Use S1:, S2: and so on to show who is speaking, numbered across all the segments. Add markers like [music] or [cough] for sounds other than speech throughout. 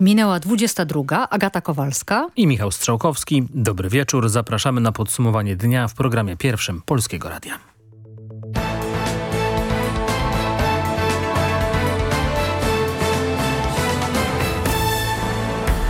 S1: Minęła 22. Agata Kowalska
S2: i Michał Strzałkowski. Dobry wieczór. Zapraszamy na podsumowanie dnia w programie pierwszym Polskiego Radia.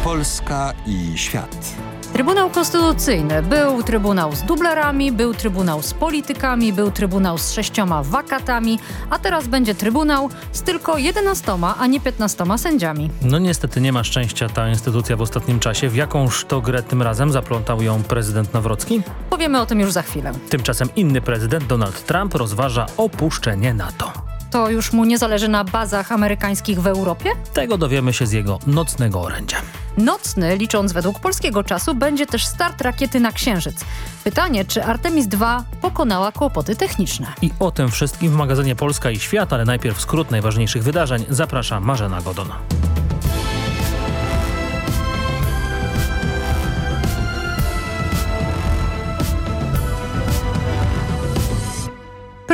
S3: Polska i świat.
S1: Trybunał Konstytucyjny. Był trybunał z dublerami, był trybunał z politykami, był trybunał z sześcioma wakatami, a teraz będzie trybunał z tylko 11, a nie 15 sędziami.
S2: No niestety nie ma szczęścia ta instytucja w ostatnim czasie. W jakąż to grę tym razem zaplątał ją prezydent Nawrocki?
S1: Powiemy o tym już za chwilę.
S2: Tymczasem inny prezydent, Donald Trump, rozważa opuszczenie NATO.
S1: To już mu nie zależy na bazach amerykańskich w Europie?
S2: Tego dowiemy się z jego nocnego orędzia.
S1: Nocny, licząc według polskiego czasu, będzie też start rakiety na Księżyc. Pytanie, czy Artemis II pokonała kłopoty techniczne?
S2: I o tym wszystkim w magazynie Polska i Świat, ale najpierw skrót najważniejszych wydarzeń. Zaprasza Marzena Godona.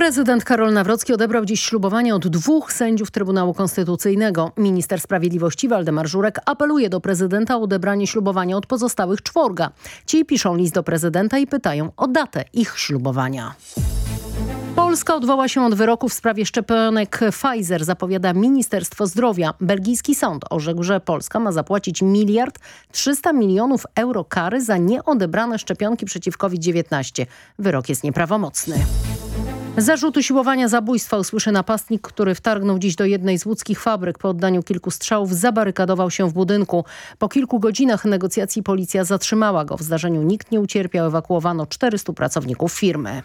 S4: Prezydent Karol Nawrocki odebrał dziś ślubowanie od dwóch sędziów Trybunału Konstytucyjnego. Minister Sprawiedliwości Waldemar Żurek apeluje do prezydenta o odebranie ślubowania od pozostałych czworga. Ci piszą list do prezydenta i pytają o datę ich ślubowania. Polska odwoła się od wyroku w sprawie szczepionek Pfizer, zapowiada Ministerstwo Zdrowia. Belgijski sąd orzekł, że Polska ma zapłacić miliard 300 milionów euro kary za nieodebrane szczepionki przeciw COVID-19. Wyrok jest nieprawomocny. Zarzutu siłowania zabójstwa usłyszy napastnik, który wtargnął dziś do jednej z łódzkich fabryk. Po oddaniu kilku strzałów zabarykadował się w budynku. Po kilku godzinach negocjacji policja zatrzymała go. W zdarzeniu nikt nie ucierpiał, ewakuowano 400 pracowników firmy.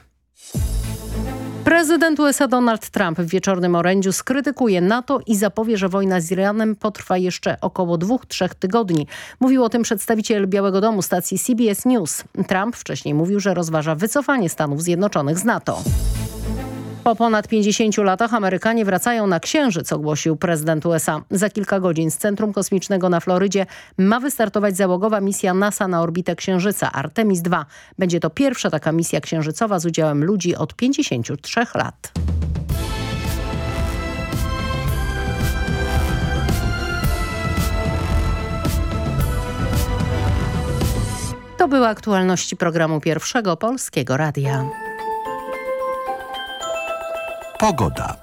S4: Prezydent USA Donald Trump w wieczornym orędziu skrytykuje NATO i zapowie, że wojna z Iranem potrwa jeszcze około dwóch, trzech tygodni. Mówił o tym przedstawiciel Białego Domu stacji CBS News. Trump wcześniej mówił, że rozważa wycofanie Stanów Zjednoczonych z NATO. Po ponad 50 latach Amerykanie wracają na Księżyc, ogłosił prezydent USA. Za kilka godzin z Centrum Kosmicznego na Florydzie ma wystartować załogowa misja NASA na orbitę Księżyca Artemis II. Będzie to pierwsza taka misja księżycowa z udziałem ludzi od 53 lat. To były aktualności programu Pierwszego Polskiego Radia.
S3: Pogoda.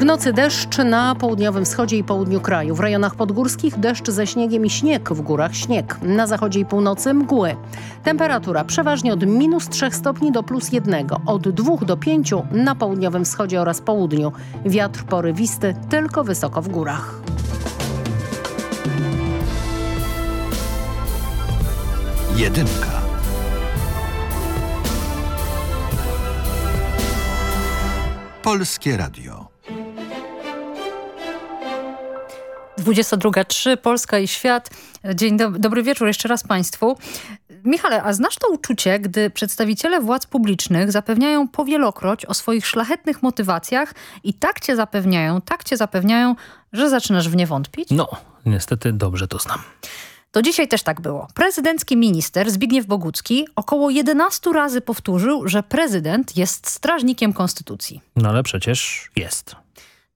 S4: W nocy deszcz na południowym wschodzie i południu kraju. W rejonach podgórskich deszcz ze śniegiem i śnieg, w górach śnieg. Na zachodzie i północy mgły. Temperatura przeważnie od minus 3 stopni do plus 1, od 2 do 5 na południowym wschodzie oraz południu. Wiatr porywisty tylko wysoko w górach.
S3: Jedynka. Polskie Radio.
S1: 22.03 Polska i świat. Dzień do dobry wieczór jeszcze raz Państwu. Michale, a znasz to uczucie, gdy przedstawiciele władz publicznych zapewniają powielokroć o swoich szlachetnych motywacjach i tak cię zapewniają, tak cię zapewniają, że zaczynasz w nie wątpić?
S2: No, niestety dobrze to znam.
S1: To dzisiaj też tak było. Prezydencki minister Zbigniew Bogucki około 11 razy powtórzył, że prezydent jest strażnikiem konstytucji.
S2: No ale przecież jest.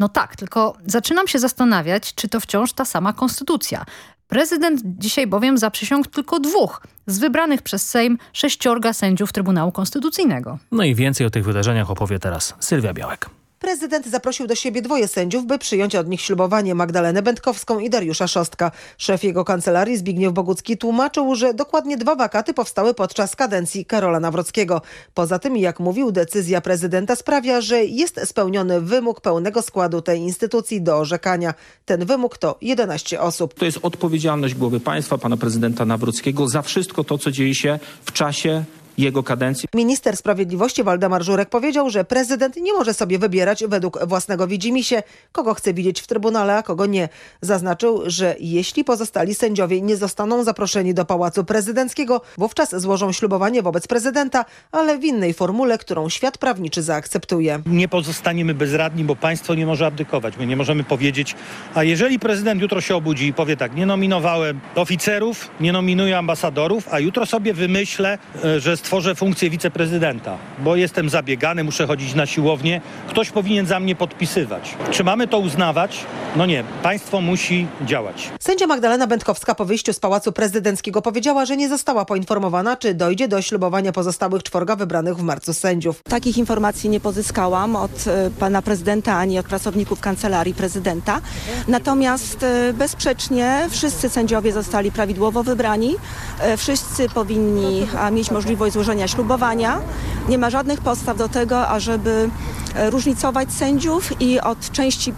S1: No tak, tylko zaczynam się zastanawiać, czy to wciąż ta sama konstytucja. Prezydent dzisiaj bowiem zaprzysiągł tylko dwóch z wybranych przez Sejm sześciorga sędziów Trybunału Konstytucyjnego.
S2: No i więcej o tych wydarzeniach opowie teraz Sylwia Białek.
S5: Prezydent zaprosił do siebie dwoje sędziów, by przyjąć od nich ślubowanie Magdalenę Będkowską i Dariusza Szostka. Szef jego kancelarii Zbigniew Bogucki tłumaczył, że dokładnie dwa wakaty powstały podczas kadencji Karola Nawrockiego. Poza tym, jak mówił, decyzja prezydenta sprawia, że jest spełniony wymóg pełnego składu tej instytucji do orzekania. Ten wymóg to 11 osób.
S6: To jest odpowiedzialność głowy państwa, pana prezydenta Nawrockiego za wszystko to, co dzieje się w czasie jego kadencji.
S5: Minister Sprawiedliwości Waldemar Żurek powiedział, że prezydent nie może sobie wybierać według własnego widzimisię, kogo chce widzieć w Trybunale, a kogo nie. Zaznaczył, że jeśli pozostali sędziowie nie zostaną zaproszeni do Pałacu Prezydenckiego, wówczas złożą ślubowanie wobec prezydenta, ale w innej formule, którą świat prawniczy zaakceptuje.
S7: Nie pozostaniemy bezradni, bo państwo nie może abdykować. My nie możemy powiedzieć, a jeżeli prezydent jutro się obudzi i powie tak, nie nominowałem oficerów, nie nominuję ambasadorów, a jutro sobie wymyślę, e, że stworzę funkcję wiceprezydenta, bo jestem zabiegany, muszę chodzić na siłownię. Ktoś powinien za mnie podpisywać. Czy mamy to uznawać? No nie. Państwo musi działać.
S5: Sędzia Magdalena Będkowska po wyjściu z Pałacu Prezydenckiego powiedziała, że nie została poinformowana, czy dojdzie do ślubowania pozostałych czworga wybranych w marcu sędziów.
S8: Takich informacji nie pozyskałam od e, pana prezydenta ani od pracowników kancelarii prezydenta. Natomiast e, bezsprzecznie wszyscy sędziowie zostali prawidłowo wybrani. E, Wszyscy powinni mieć możliwość złożenia ślubowania. Nie ma żadnych podstaw do tego, ażeby e, różnicować sędziów i od części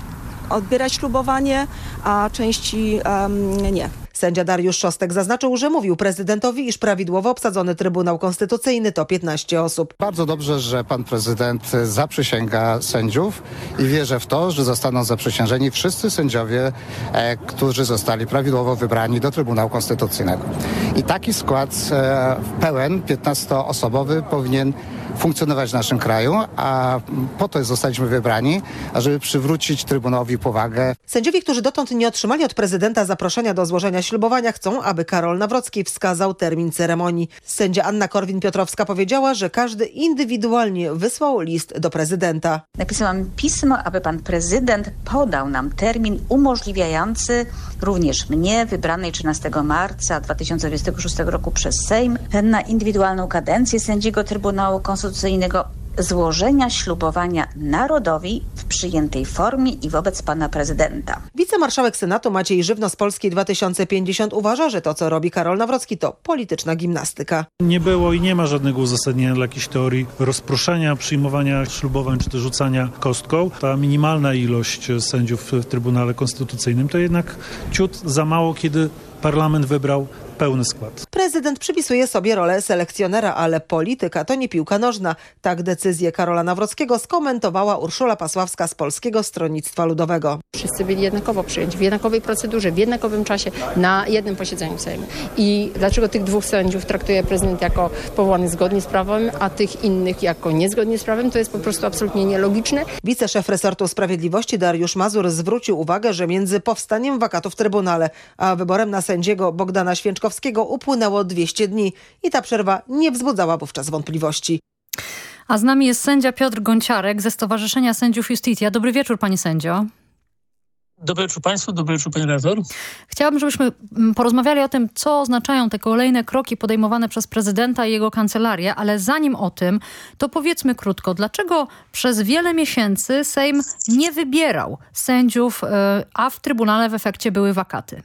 S8: odbierać ślubowanie, a części em, nie.
S5: Sędzia Dariusz Szostek zaznaczył, że mówił prezydentowi, iż prawidłowo obsadzony Trybunał Konstytucyjny to 15 osób.
S9: Bardzo dobrze, że pan prezydent zaprzysięga sędziów i wierzę w to, że zostaną zaprzysiężeni wszyscy sędziowie, e, którzy zostali prawidłowo wybrani do Trybunału Konstytucyjnego. I taki skład e, pełen, 15-osobowy powinien funkcjonować w naszym kraju, a po to zostaliśmy wybrani, ażeby przywrócić Trybunałowi powagę.
S5: Sędziowie, którzy dotąd nie otrzymali od prezydenta zaproszenia do złożenia ślubowania, chcą, aby Karol Nawrocki wskazał termin ceremonii. Sędzia Anna Korwin-Piotrowska powiedziała, że każdy indywidualnie wysłał list do prezydenta.
S10: Napisałam pismo, aby pan prezydent podał nam termin umożliwiający również mnie, wybranej 13 marca 2026 roku przez Sejm, na indywidualną kadencję sędziego Trybunału Konstytucyjnego złożenia ślubowania narodowi w przyjętej formie i wobec pana prezydenta.
S5: Wicemarszałek Senatu Maciej Żywno z Polski 2050 uważa, że to, co robi Karol Nawrocki, to polityczna gimnastyka.
S11: Nie było i nie ma żadnego uzasadnienia dla jakiejś teorii rozproszenia, przyjmowania ślubowań czy też rzucania kostką. Ta minimalna ilość sędziów w Trybunale Konstytucyjnym to jednak ciut za mało, kiedy parlament wybrał pełny skład.
S5: Prezydent przypisuje sobie rolę selekcjonera, ale polityka to nie piłka nożna. Tak decyzję Karola Nawrockiego skomentowała Urszula Pasławska z Polskiego Stronnictwa Ludowego.
S12: Wszyscy byli jednakowo przyjęci, w jednakowej procedurze, w jednakowym czasie, na jednym posiedzeniu Sejmu. I dlaczego tych dwóch sędziów traktuje prezydent jako powołanych zgodnie z prawem, a tych innych jako niezgodnie z prawem, to jest po prostu absolutnie nielogiczne.
S5: Wiceszef resortu sprawiedliwości Dariusz Mazur zwrócił uwagę, że między powstaniem wakatu w Trybunale, a wyborem na sędziego Bogdana Święczkowskiego upłynęło 200 dni i ta przerwa nie wzbudzała wówczas wątpliwości.
S1: A z nami jest sędzia Piotr Gonciarek ze Stowarzyszenia Sędziów Justitia. Dobry wieczór, panie sędzio.
S13: Dobry wieczór Państwu, dobry wieczór Pani Redaktor.
S1: Chciałabym, żebyśmy mm, porozmawiali o tym, co oznaczają te kolejne kroki podejmowane przez prezydenta i jego kancelarię, ale zanim o tym, to powiedzmy krótko, dlaczego przez wiele miesięcy Sejm nie wybierał sędziów, a w Trybunale w efekcie były wakaty?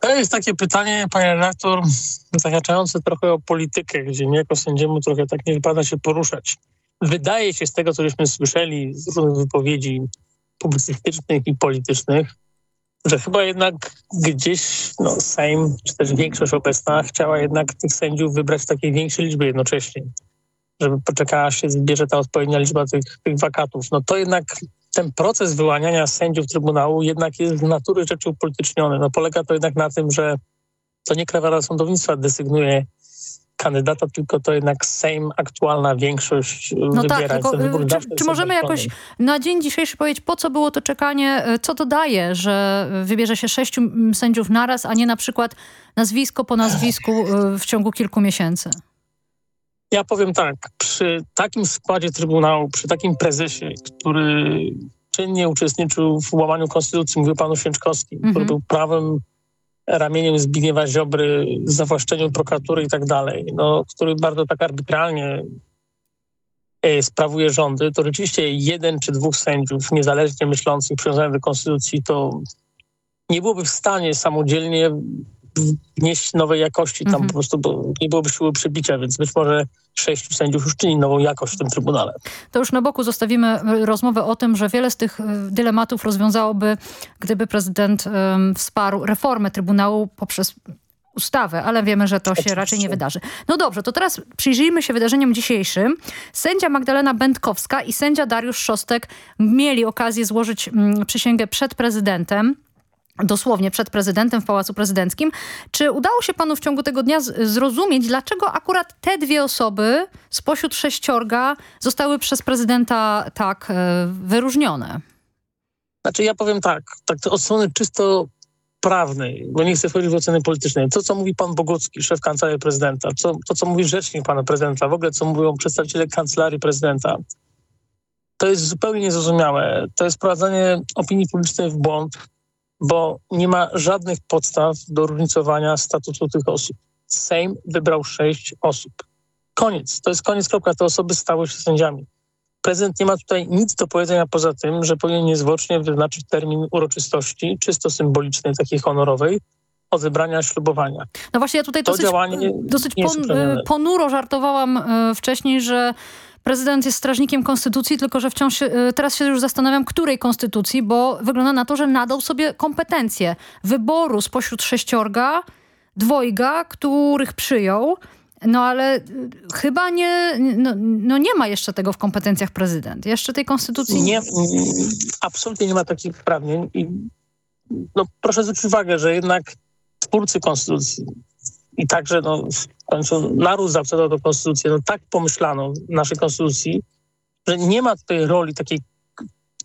S13: To jest takie pytanie, Pani Redaktor, zahaczające trochę o politykę, gdzie mnie jako sędziemu trochę tak nie wypada się poruszać. Wydaje się z tego, co żeśmy słyszeli z różnych wypowiedzi publicystycznych i politycznych, że chyba jednak gdzieś no, Sejm, czy też większość obecna chciała jednak tych sędziów wybrać w takiej większej liczbie jednocześnie, żeby poczekała się zbierze ta odpowiednia liczba tych, tych wakatów. No to jednak ten proces wyłaniania sędziów Trybunału jednak jest z natury rzeczy upolityczniony. No polega to jednak na tym, że to nie Krawa Rada Sądownictwa desygnuje kandydata, tylko to jednak Sejm, aktualna większość
S1: no
S13: wybiera.
S1: Tak, tylko, czy, czy możemy jakoś na dzień dzisiejszy powiedzieć, po co było to czekanie, co to daje, że wybierze się sześciu sędziów naraz, a nie na przykład nazwisko po nazwisku w ciągu kilku miesięcy?
S13: Ja powiem tak, przy takim składzie Trybunału, przy takim prezesie, który czynnie uczestniczył w łamaniu konstytucji, mówił panu Święczkowskim, mm -hmm. który był prawym ramieniem Zbigniewa Ziobry, zawłaszczeniu prokuratury i tak dalej, no, który bardzo tak arbitralnie e, sprawuje rządy, to rzeczywiście jeden czy dwóch sędziów niezależnie myślących, przywiązanych do konstytucji, to nie byłoby w stanie samodzielnie wnieść nowej jakości tam mm -hmm. po prostu, bo nie byłoby siły przebicia, więc być może sześciu sędziów już czyni nową jakość w tym Trybunale.
S1: To już na boku zostawimy rozmowę o tym, że wiele z tych dylematów rozwiązałoby, gdyby prezydent um, wsparł reformę Trybunału poprzez ustawę, ale wiemy, że to się raczej nie wydarzy. No dobrze, to teraz przyjrzyjmy się wydarzeniom dzisiejszym. Sędzia Magdalena Będkowska i sędzia Dariusz Szostek mieli okazję złożyć mm, przysięgę przed prezydentem dosłownie przed prezydentem w Pałacu Prezydenckim. Czy udało się panu w ciągu tego dnia zrozumieć, dlaczego akurat te dwie osoby spośród sześciorga zostały przez prezydenta tak e, wyróżnione?
S13: Znaczy ja powiem tak, tak od strony czysto prawnej, bo nie chcę wchodzić w oceny polityczne, to co mówi pan Bogucki, szef kancelarii prezydenta, co, to co mówi rzecznik pana prezydenta, w ogóle co mówią przedstawiciele kancelarii prezydenta, to jest zupełnie niezrozumiałe. To jest wprowadzenie opinii publicznej w błąd, bo nie ma żadnych podstaw do różnicowania statusu tych osób. Sejm wybrał sześć osób. Koniec. To jest koniec, kropka. Te osoby stały się sędziami. Prezydent nie ma tutaj nic do powiedzenia poza tym, że powinien niezwłocznie wyznaczyć termin uroczystości, czysto symbolicznej, takiej honorowej, odebrania ślubowania.
S1: No właśnie, ja tutaj
S13: To
S1: dosyć,
S13: działanie
S1: dosyć pon, ponuro żartowałam e, wcześniej, że prezydent jest strażnikiem konstytucji, tylko że wciąż się, e, teraz się już zastanawiam, której konstytucji, bo wygląda na to, że nadał sobie kompetencje wyboru spośród sześciorga, dwojga, których przyjął. No ale y, chyba nie, no, no nie ma jeszcze tego w kompetencjach prezydent. Jeszcze tej konstytucji
S13: Nie, absolutnie nie ma takich uprawnień i no, proszę zwrócić uwagę, że jednak twórcy konstytucji i także no, końcu naród zaakceptował tę konstytucję, no tak pomyślano w naszej konstytucji, że nie ma tutaj roli takiej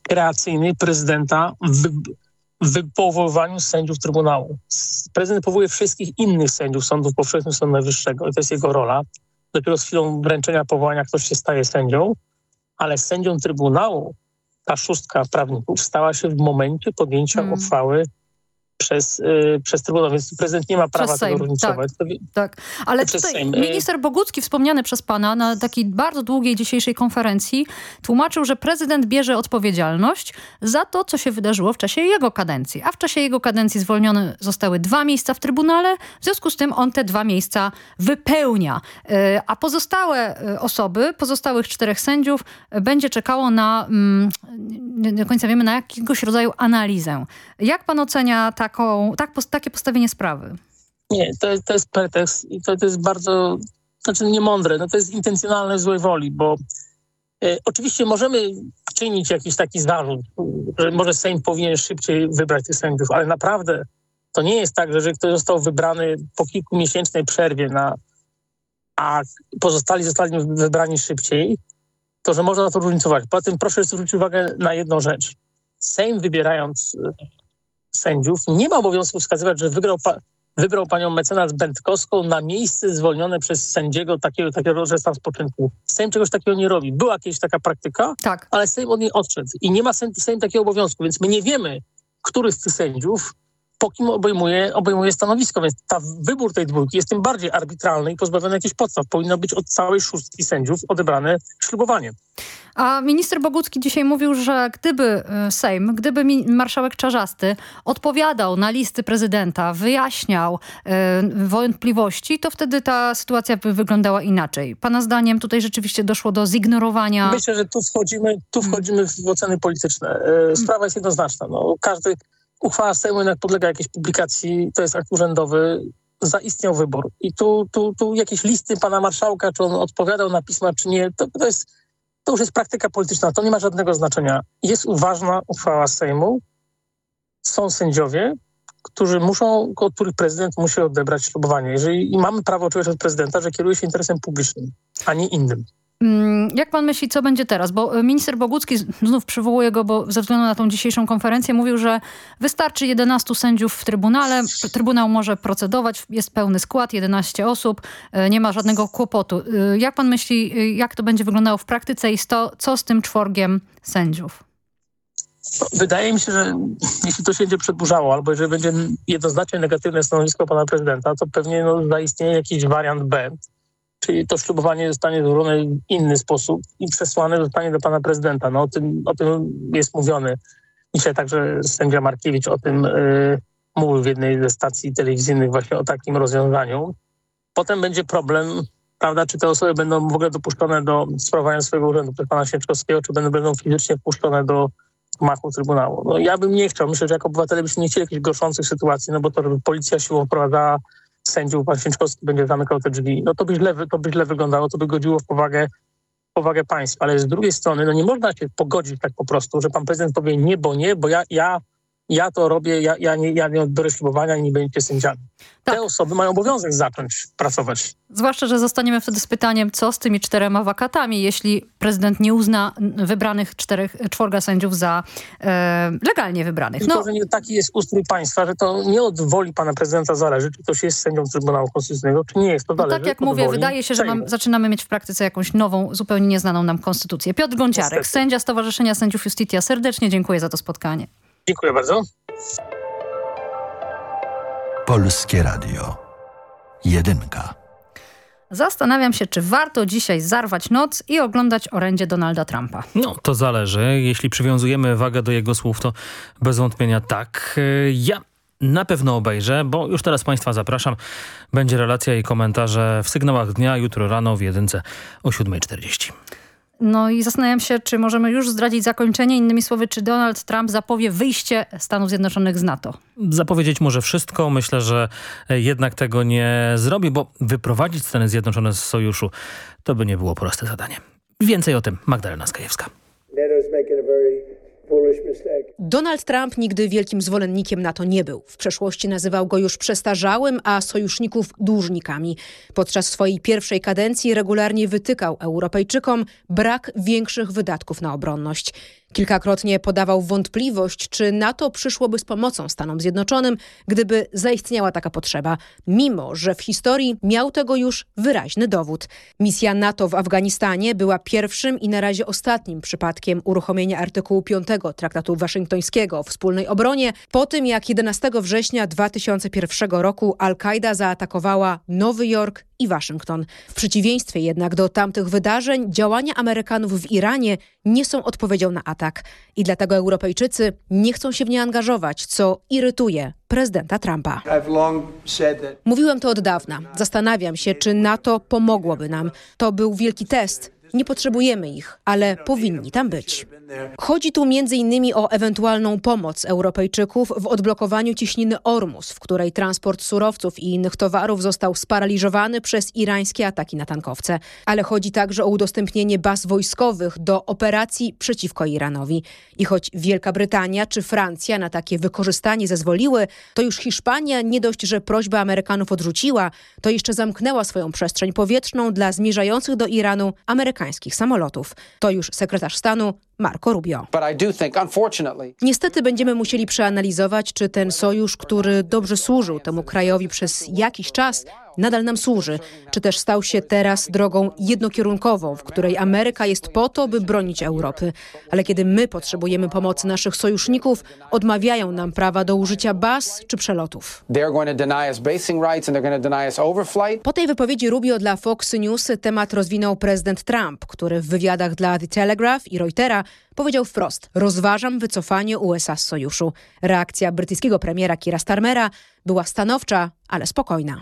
S13: kreacyjnej prezydenta w, wy- w powoływaniu sędziów Trybunału. Prezydent powołuje wszystkich innych sędziów sądów powszechnych, Sądu Najwyższego i to jest jego rola. Dopiero z chwilą wręczenia powołania ktoś się staje sędzią, ale sędzią Trybunału ta szóstka prawników stała się w momencie podjęcia
S1: Hmm.
S13: uchwały przez, y, przez Trybunał, więc prezydent nie ma prawa
S1: Przez
S13: tego
S1: Sejm,
S13: różnicować. To wie-
S1: Tak, ale tutaj
S13: Sejm. Y-
S1: minister Bogucki, wspomniany przez pana na takiej bardzo długiej dzisiejszej konferencji, tłumaczył, że prezydent bierze odpowiedzialność za to, co się wydarzyło w czasie jego kadencji. A w czasie jego kadencji zwolnione zostały dwa miejsca w Trybunale, w związku z tym on te dwa miejsca wypełnia. E, A pozostałe e, osoby, pozostałych czterech sędziów będzie czekało na, mm, nie do końca wiemy, na jakiegoś rodzaju analizę. Jak pan ocenia taką, tak, takie postawienie sprawy?
S13: Nie, to, to jest pretekst i to, to jest bardzo, znaczy niemądre, no to jest intencjonalne złej woli, bo e, oczywiście możemy czynić jakiś taki zarzut, że może Sejm powinien szybciej wybrać tych sędziów, ale naprawdę to nie jest tak, że jeżeli ktoś został wybrany po kilkumiesięcznej przerwie, na, a pozostali zostali wybrani szybciej, to że można to różnicować. Poza tym proszę zwrócić uwagę na jedną rzecz. Sejm wybierając sędziów nie ma obowiązku wskazywać, że wygrał, pa, wybrał panią mecenas Będkowską na miejsce zwolnione przez sędziego takiego, takiego że stan spoczynku. Sejm czegoś takiego nie robi. Była kiedyś taka praktyka,
S1: Tak.
S13: ale Sejm od niej odszedł. I nie ma Sejm, Sejm takiego obowiązku, więc my nie wiemy, który z tych sędziów po kim obejmuje, obejmuje stanowisko, więc ta wybór tej dwójki jest tym bardziej arbitralny i pozbawiony jakichś podstaw. Powinno być od całej szóstki sędziów odebrane ślubowanie.
S1: A minister Bogucki dzisiaj mówił, że gdyby y, Sejm, gdyby marszałek Czarzasty odpowiadał na listy prezydenta, wyjaśniał y, wątpliwości, to wtedy ta sytuacja by wyglądała inaczej. Pana zdaniem tutaj rzeczywiście doszło do zignorowania...
S13: Myślę, że tu wchodzimy, tu wchodzimy w oceny polityczne. E, Sprawa jest jednoznaczna. No, każdy uchwała Sejmu jednak podlega jakiejś publikacji, to jest akt urzędowy, zaistniał wybór. I tu, tu, tu jakieś listy pana marszałka, czy on odpowiadał na pisma, czy nie, to, to, jest, to już jest praktyka polityczna, to nie ma żadnego znaczenia. Jest uważna uchwała Sejmu, są sędziowie, którzy muszą, od których prezydent musi odebrać ślubowanie. Jeżeli i mamy prawo oczekiwać od prezydenta, że kieruje się interesem publicznym, a nie innym.
S1: Mm, Jak pan myśli, co będzie teraz? Bo y, minister Bogucki, znów przywołuję go, bo ze względu na tą dzisiejszą konferencję, mówił, że wystarczy 11 sędziów w Trybunale. Trybunał może procedować, jest pełny skład, 11 osób, y, nie ma żadnego kłopotu. Y, Jak pan myśli, jak to będzie wyglądało w praktyce i sto, co z tym czworgiem sędziów?
S13: Wydaje mi się, że jeśli to się będzie przedłużało, albo jeżeli będzie jednoznacznie negatywne stanowisko pana prezydenta, to pewnie no, zaistnieje jakiś wariant B, czyli to ślubowanie zostanie złożone w inny sposób i przesłane zostanie do pana prezydenta. No, o, tym, o tym jest mówione. Dzisiaj także sędzia Markiewicz o tym y, mówił w jednej ze stacji telewizyjnych właśnie o takim rozwiązaniu. Potem będzie problem, prawda, czy te osoby będą w ogóle dopuszczone do sprawowania swojego urzędu przez pana Święczkowskiego, czy będą, będą fizycznie wpuszczone do gmachu Trybunału. No, ja bym nie chciał, myślę, że jako obywatele byśmy nie chcieli jakichś gorszących sytuacji, no bo to, żeby policja siłą wprowadzała sędziów, pan będzie zamykał te drzwi, no to by źle, to by źle wyglądało, to by godziło w powagę, powagę państwa. Ale z drugiej strony, no nie można się pogodzić tak po prostu, że pan prezydent powie nie, bo nie, bo ja, ja ja to robię, ja, ja, nie, ja nie odbiorę ślubowania, nie będziecie sędziami.
S1: Tak.
S13: Te osoby mają obowiązek zacząć pracować.
S1: Zwłaszcza, że zostaniemy wtedy z pytaniem, co z tymi czterema wakatami, jeśli prezydent nie uzna wybranych czterech, czworga sędziów za e, legalnie wybranych. No,
S13: że nie, taki jest ustrój państwa, że to nie od woli pana prezydenta zależy, czy ktoś jest sędzią Trybunału Konstytucyjnego, czy nie jest. To
S1: no
S13: zależy
S1: tak jak mówię, wydaje się, że mam, zaczynamy mieć w praktyce jakąś nową, zupełnie nieznaną nam konstytucję. Piotr Gąciarek,
S13: Niestety.
S1: sędzia Stowarzyszenia Sędziów Justitia. Serdecznie dziękuję za to spotkanie.
S13: Dziękuję bardzo.
S3: Polskie Radio. Jedynka.
S1: Zastanawiam się, czy warto dzisiaj zarwać noc i oglądać orędzie Donalda Trumpa.
S2: No, to zależy. Jeśli przywiązujemy wagę do jego słów, to bez wątpienia tak. Ja na pewno obejrzę, bo już teraz Państwa zapraszam. Będzie relacja i komentarze w sygnałach dnia jutro rano w jedynce o 7.40.
S1: No i zastanawiam się, czy możemy już zdradzić zakończenie. Innymi słowy, czy Donald Trump zapowie wyjście Stanów Zjednoczonych z NATO?
S2: Zapowiedzieć może wszystko. Myślę, że jednak tego nie zrobi, bo wyprowadzić Stany Zjednoczone z sojuszu to by nie było proste zadanie. Więcej o tym Magdalena Skajewska.
S14: NATO's making a very.
S15: Donald Trump nigdy wielkim zwolennikiem NATO nie był. W przeszłości nazywał go już przestarzałym, a sojuszników dłużnikami. Podczas swojej pierwszej kadencji regularnie wytykał Europejczykom brak większych wydatków na obronność. Kilkakrotnie podawał wątpliwość, czy NATO przyszłoby z pomocą Stanom Zjednoczonym, gdyby zaistniała taka potrzeba, mimo że w historii miał tego już wyraźny dowód. Misja NATO w Afganistanie była pierwszym i na razie ostatnim przypadkiem uruchomienia artykułu 5 Traktatu Waszyngtońskiego o wspólnej obronie, po tym jak 11 września 2001 roku Al-Kaida zaatakowała Nowy Jork i Waszyngton. W przeciwieństwie jednak do tamtych wydarzeń, działania Amerykanów w Iranie nie są odpowiedzią na atak. I dlatego Europejczycy nie chcą się w nie angażować, co irytuje prezydenta Trumpa. Mówiłem to od dawna. Zastanawiam się, czy NATO pomogłoby nam. To był wielki test. Nie potrzebujemy ich, ale powinni tam być. Chodzi tu innymi o ewentualną pomoc Europejczyków w odblokowaniu ciśniny Ormus, w której transport surowców i innych towarów został sparaliżowany przez irańskie ataki na tankowce. Ale chodzi także o udostępnienie baz wojskowych do operacji przeciwko Iranowi. I choć Wielka Brytania czy Francja na takie wykorzystanie zezwoliły, to już Hiszpania nie dość, że prośbę Amerykanów odrzuciła, to jeszcze zamknęła swoją przestrzeń powietrzną dla zmierzających do Iranu amerykańskich samolotów. To już sekretarz stanu Marco Rubio.
S16: But I do think, unfortunately,
S15: Niestety będziemy musieli przeanalizować, czy ten sojusz, który dobrze służył temu krajowi przez jakiś czas, nadal nam służy, czy też stał się teraz drogą jednokierunkową, w której Ameryka jest po to, by bronić Europy. Ale kiedy my potrzebujemy pomocy naszych sojuszników, odmawiają nam prawa do użycia baz czy przelotów. Po tej wypowiedzi Rubio dla Fox News temat rozwinął prezydent Trump, który w wywiadach dla The Telegraph i Reutera powiedział wprost: Rozważam wycofanie USA z sojuszu. Reakcja brytyjskiego premiera Kira Starmera była stanowcza, ale spokojna.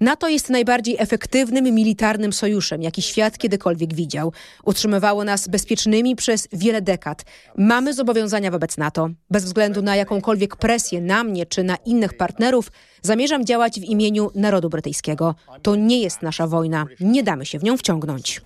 S17: NATO
S15: jest najbardziej efektywnym militarnym sojuszem, jaki świat kiedykolwiek widział. Utrzymywało nas bezpiecznymi przez wiele dekad. Mamy zobowiązania wobec NATO. Bez względu na jakąkolwiek presję na mnie czy na innych partnerów, zamierzam działać w imieniu narodu brytyjskiego. To nie jest nasza wojna. Nie damy się w nią wciągnąć.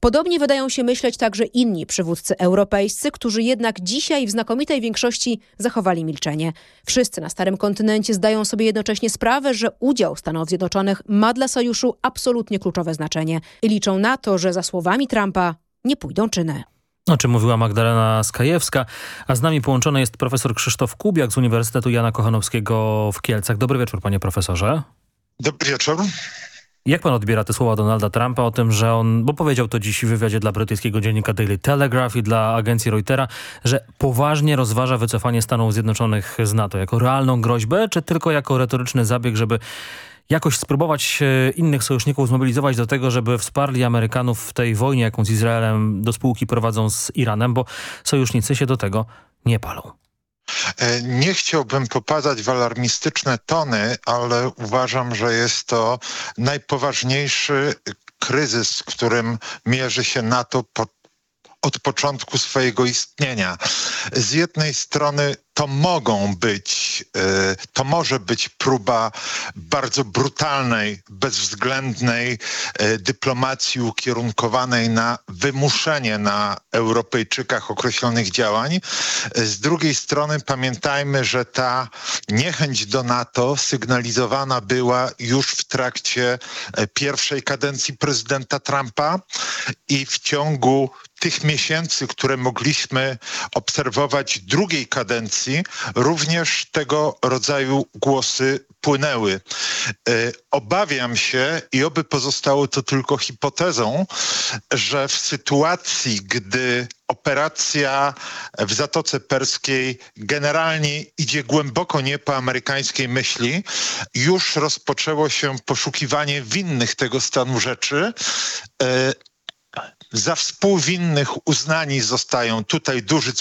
S15: Podobnie wydają się myśleć także inni przywódcy europejscy, którzy jednak dzisiaj w znakomitej większości zachowali milczenie. Wszyscy na Starym Kontynencie zdają sobie jednocześnie sprawę, że udział Stanów Zjednoczonych ma dla sojuszu absolutnie kluczowe znaczenie i liczą na to, że za słowami Trumpa nie pójdą czyny.
S2: O czym mówiła Magdalena Skajewska, a z nami połączony jest profesor Krzysztof Kubiak z Uniwersytetu Jana Kochanowskiego w Kielcach. Dobry wieczór, panie profesorze.
S18: Dobry wieczór.
S2: Jak pan odbiera te słowa Donalda Trumpa o tym, że on, bo powiedział to dziś w wywiadzie dla brytyjskiego dziennika Daily Telegraph i dla agencji Reutera, że poważnie rozważa wycofanie Stanów Zjednoczonych z NATO jako realną groźbę, czy tylko jako retoryczny zabieg, żeby jakoś spróbować e, innych sojuszników zmobilizować do tego, żeby wsparli Amerykanów w tej wojnie, jaką z Izraelem do spółki prowadzą z Iranem, bo sojusznicy się do tego nie palą.
S18: E, Nie chciałbym popadać w alarmistyczne tony, ale uważam, że jest to najpoważniejszy kryzys, z którym mierzy się NATO od początku swojego istnienia. Z jednej strony to mogą być, e, to może być próba bardzo brutalnej, bezwzględnej e, dyplomacji ukierunkowanej na wymuszenie na Europejczykach określonych działań. Z drugiej strony pamiętajmy, że ta niechęć do NATO sygnalizowana była już w trakcie e, pierwszej kadencji prezydenta Trumpa i w ciągu tych miesięcy, które mogliśmy obserwować drugiej kadencji, również tego rodzaju głosy płynęły. E, obawiam się i oby pozostało to tylko hipotezą, że w sytuacji, gdy operacja w Zatoce Perskiej generalnie idzie głęboko nie po amerykańskiej myśli, już rozpoczęło się poszukiwanie winnych tego stanu rzeczy. E, za współwinnych uznani zostają tutaj duży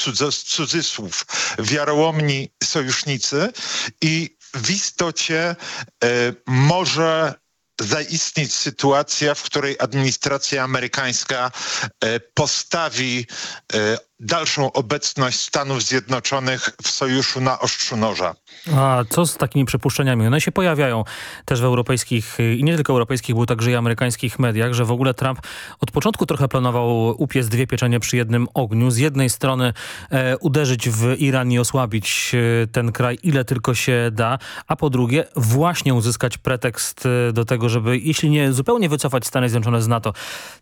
S18: cudzysłów, wiarołomni sojusznicy i w istocie y, może zaistnieć sytuacja, w której administracja amerykańska e, postawi e, dalszą obecność Stanów Zjednoczonych w sojuszu na ostrzu noża.
S2: A co z takimi przypuszczeniami? One się pojawiają też w europejskich i nie tylko europejskich, bo także i amerykańskich mediach, że w ogóle Trump od początku trochę planował upiec dwie pieczenie przy jednym ogniu. Z jednej strony e, uderzyć w Iran i osłabić e, ten kraj ile tylko się da, a po drugie właśnie uzyskać pretekst e, do tego, żeby jeśli nie zupełnie wycofać Stany Zjednoczone z NATO,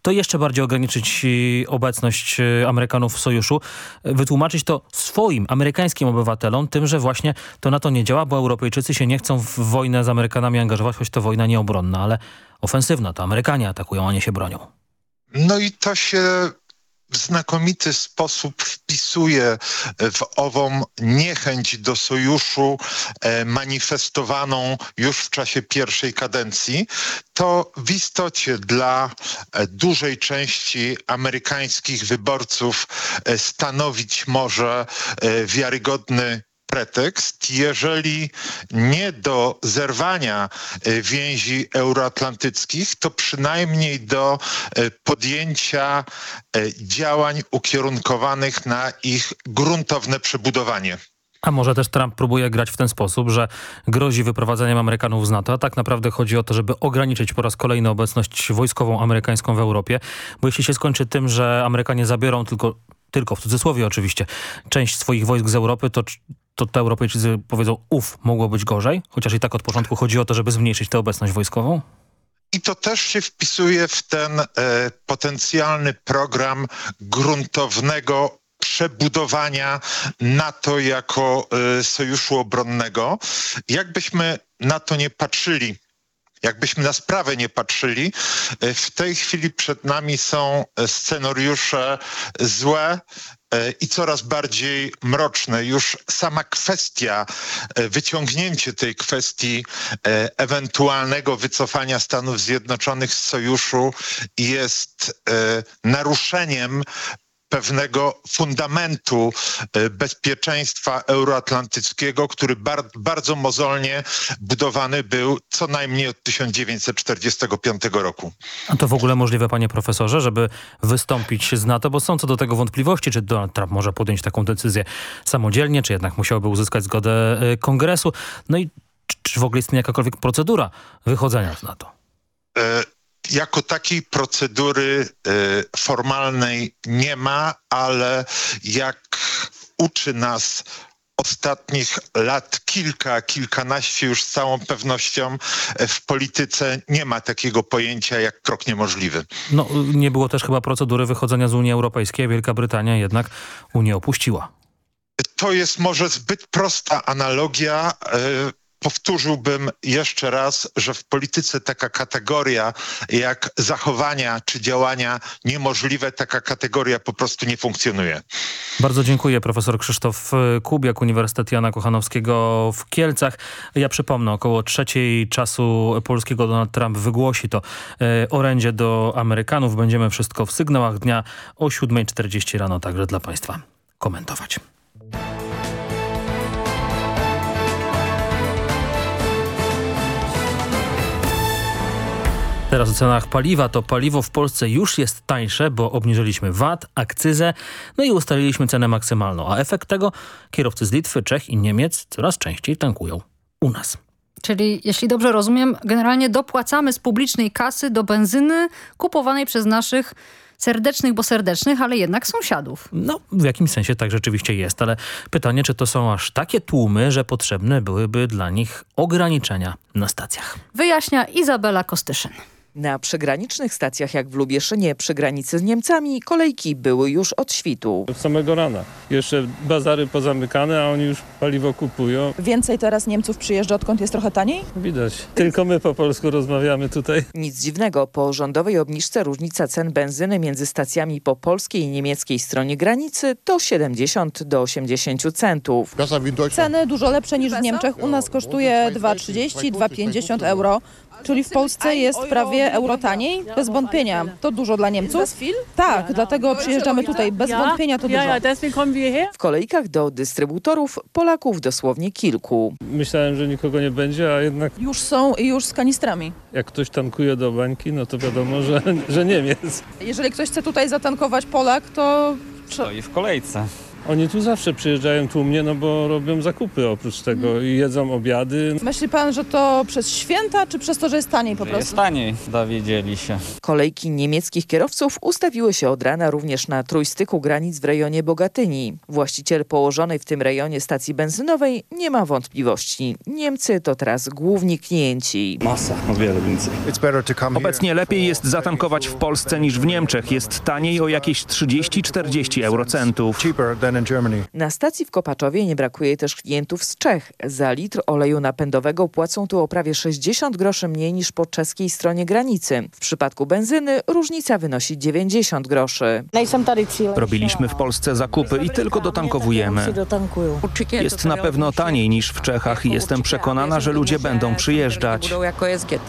S2: to jeszcze bardziej ograniczyć e, obecność Amerykanów w sojuszu, wytłumaczyć to swoim amerykańskim obywatelom tym, że właśnie to na to nie działa, bo Europejczycy się nie chcą w wojnę z Amerykanami angażować, choć to wojna nieobronna, ale ofensywna. To Amerykanie atakują, a nie się bronią.
S18: No i to się w znakomity sposób wpisuje w ową niechęć do sojuszu e, manifestowaną już w czasie pierwszej kadencji, to w istocie dla e, dużej części amerykańskich wyborców e, stanowić może wiarygodny pretekst, jeżeli nie do zerwania e, więzi euroatlantyckich, to przynajmniej do e, podjęcia e, działań ukierunkowanych na ich gruntowne przebudowanie.
S2: A może też Trump próbuje grać w ten sposób, że grozi wyprowadzeniem Amerykanów z NATO, a tak naprawdę chodzi o to, żeby ograniczyć po raz kolejny obecność wojskową amerykańską w Europie, bo jeśli się skończy tym, że Amerykanie zabiorą tylko tylko w cudzysłowie oczywiście, część swoich wojsk z Europy, to to te Europejczycy powiedzą, uf, mogło być gorzej, chociaż i tak od początku chodzi o to, żeby zmniejszyć tę obecność wojskową?
S18: I to też się wpisuje w ten e, potencjalny program gruntownego przebudowania NATO jako e, sojuszu obronnego. Jakbyśmy na to nie patrzyli, jakbyśmy na sprawę nie patrzyli, e, w tej chwili przed nami są scenariusze złe, E, i coraz bardziej mroczne. Już sama kwestia, e, wyciągnięcie tej kwestii e, ewentualnego wycofania Stanów Zjednoczonych z sojuszu jest naruszeniem pewnego fundamentu e, bezpieczeństwa euroatlantyckiego, który bar bardzo mozolnie budowany był co najmniej od 1945 roku.
S2: A to w ogóle możliwe, panie profesorze, żeby wystąpić z NATO, bo są co do tego wątpliwości, czy Donald Trump może podjąć taką decyzję samodzielnie, czy jednak musiałby uzyskać zgodę e, kongresu. No i czy w ogóle istnieje jakakolwiek procedura wychodzenia z NATO?
S18: Jako takiej procedury e, formalnej nie ma, ale jak uczy nas ostatnich lat kilka, kilkanaście już z całą pewnością e, w polityce nie ma takiego pojęcia jak krok niemożliwy.
S2: No nie było też chyba procedury wychodzenia z Unii Europejskiej, Wielka Brytania jednak Unię opuściła.
S18: To jest może zbyt prosta analogia. Powtórzyłbym jeszcze raz, że w polityce taka kategoria jak zachowania czy działania niemożliwe, taka kategoria po prostu nie funkcjonuje.
S2: Bardzo dziękuję profesor Krzysztof Kubiak, Uniwersytet Jana Kochanowskiego w Kielcach. Ja przypomnę, około trzeciej czasu polskiego Donald Trump wygłosi to e, orędzie do Amerykanów. Będziemy wszystko w sygnałach dnia o 7.40 rano także dla Państwa komentować. Teraz o cenach paliwa. To paliwo w Polsce już jest tańsze, bo obniżyliśmy VAT, akcyzę, no i ustaliliśmy cenę maksymalną. A efekt tego kierowcy z Litwy, Czech i Niemiec coraz częściej tankują u nas.
S1: Czyli, jeśli dobrze rozumiem, generalnie dopłacamy z publicznej kasy do benzyny kupowanej przez naszych serdecznych, bo serdecznych, ale jednak sąsiadów.
S2: No, w jakimś sensie tak rzeczywiście jest, ale pytanie, czy to są aż takie tłumy, że potrzebne byłyby dla nich ograniczenia na stacjach.
S1: Wyjaśnia Izabela Kostyszyn.
S19: Na przygranicznych stacjach jak w Lubieszynie przy granicy z Niemcami kolejki były już od świtu.
S20: Od samego rana. Jeszcze bazary pozamykane, a oni już paliwo kupują.
S21: Więcej teraz Niemców przyjeżdża, odkąd jest trochę taniej?
S20: Widać. Tylko my po polsku rozmawiamy tutaj.
S19: Nic dziwnego. Po rządowej obniżce różnica cen benzyny między stacjami po polskiej i niemieckiej stronie granicy to 70 do 80 centów.
S21: Ceny dużo lepsze niż w Niemczech. U nas kosztuje 2,30, 2,50 euro. Czyli w Polsce jest prawie euro taniej? Bez wątpienia. To dużo dla Niemców? Tak, dlatego przyjeżdżamy tutaj. Bez wątpienia to dużo.
S19: W kolejkach do dystrybutorów Polaków dosłownie kilku.
S20: Myślałem, że nikogo nie będzie, a jednak...
S21: Już są i już z kanistrami.
S20: Jak ktoś tankuje do bańki, no to wiadomo, że, że Niemiec.
S21: Jeżeli ktoś chce tutaj zatankować Polak, to...
S22: Stoi w kolejce.
S20: Oni tu zawsze przyjeżdżają tłumnie, no bo robią zakupy oprócz tego i jedzą obiady.
S21: Myśli pan, że to przez święta, czy przez to, że jest taniej po prostu?
S22: Jest taniej, dowiedzieli się.
S19: Kolejki niemieckich kierowców ustawiły się od rana również na trójstyku granic w rejonie Bogatyni. Właściciel położonej w tym rejonie stacji benzynowej nie ma wątpliwości. Niemcy to teraz główni klienci.
S22: Masa, o wiele więcej.
S23: Obecnie lepiej jest zatankować w Polsce niż w Niemczech. Jest taniej o jakieś 30-40 eurocentów.
S19: Na stacji w Kopaczowie nie brakuje też klientów z Czech. Za litr oleju napędowego płacą tu o prawie 60 groszy mniej niż po czeskiej stronie granicy. W przypadku benzyny różnica wynosi 90 groszy.
S23: Robiliśmy w Polsce zakupy i tylko dotankowujemy. Jest na pewno taniej niż w Czechach i jestem przekonana, że ludzie będą przyjeżdżać.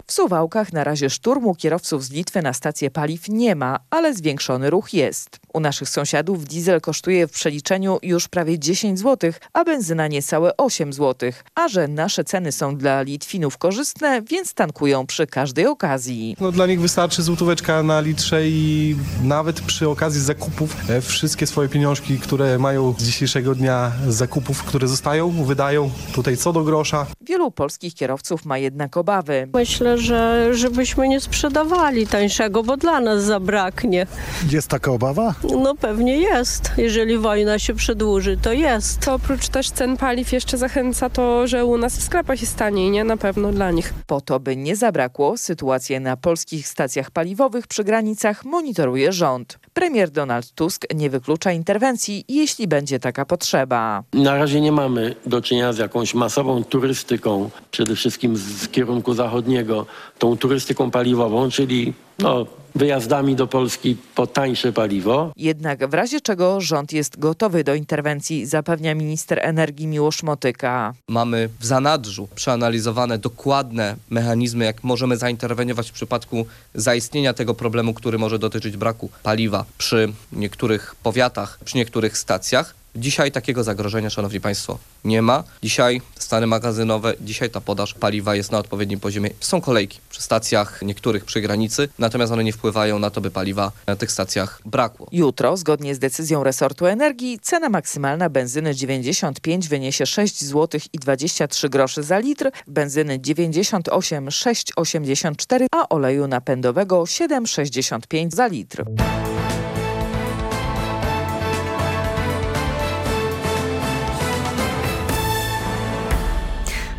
S19: W Suwałkach na razie szturmu kierowców z Litwy na stację paliw nie ma, ale zwiększony ruch jest. U naszych sąsiadów diesel kosztuje w przeliczeniu już prawie 10 zł, a benzyna niecałe 8 zł. A że nasze ceny są dla Litwinów korzystne, więc tankują przy każdej okazji.
S24: No, dla nich wystarczy złotóweczka na litrze i nawet przy okazji zakupów e, wszystkie swoje pieniążki, które mają z dzisiejszego dnia zakupów, które zostają, wydają tutaj co do grosza.
S19: Wielu polskich kierowców ma jednak obawy.
S25: Myślę, że żebyśmy nie sprzedawali tańszego, bo dla nas zabraknie.
S26: Jest taka obawa?
S25: No pewnie jest. Jeżeli wojna się przedłuży, to jest.
S27: To oprócz też cen paliw jeszcze zachęca to, że u nas w sklepach jest taniej, nie? Na pewno dla nich.
S19: Po to, by nie zabrakło, sytuację na polskich stacjach paliwowych przy granicach monitoruje rząd. Premier Donald Tusk nie wyklucza interwencji, jeśli będzie taka potrzeba.
S28: Na razie nie mamy do czynienia z jakąś masową turystyką, przede wszystkim z kierunku zachodniego, tą turystyką paliwową, czyli no, wyjazdami do Polski po tańsze paliwo.
S19: Jednak w razie czego rząd jest gotowy do interwencji, zapewnia minister energii Miłosz Motyka.
S29: Mamy w zanadrzu przeanalizowane dokładne mechanizmy, jak możemy zainterweniować w przypadku zaistnienia tego problemu, który może dotyczyć braku paliwa przy niektórych powiatach, przy niektórych stacjach. Dzisiaj takiego zagrożenia, szanowni państwo, nie ma. Dzisiaj stany magazynowe, dzisiaj ta podaż paliwa jest na odpowiednim poziomie. Są kolejki przy stacjach niektórych przy granicy, natomiast one nie wpływają na to, by paliwa na tych stacjach brakło.
S19: Jutro, zgodnie z decyzją resortu energii, cena maksymalna benzyny 95 wyniesie 6 zł i 23 groszy za litr, benzyny 98 6,84, a oleju napędowego 7,65 za litr.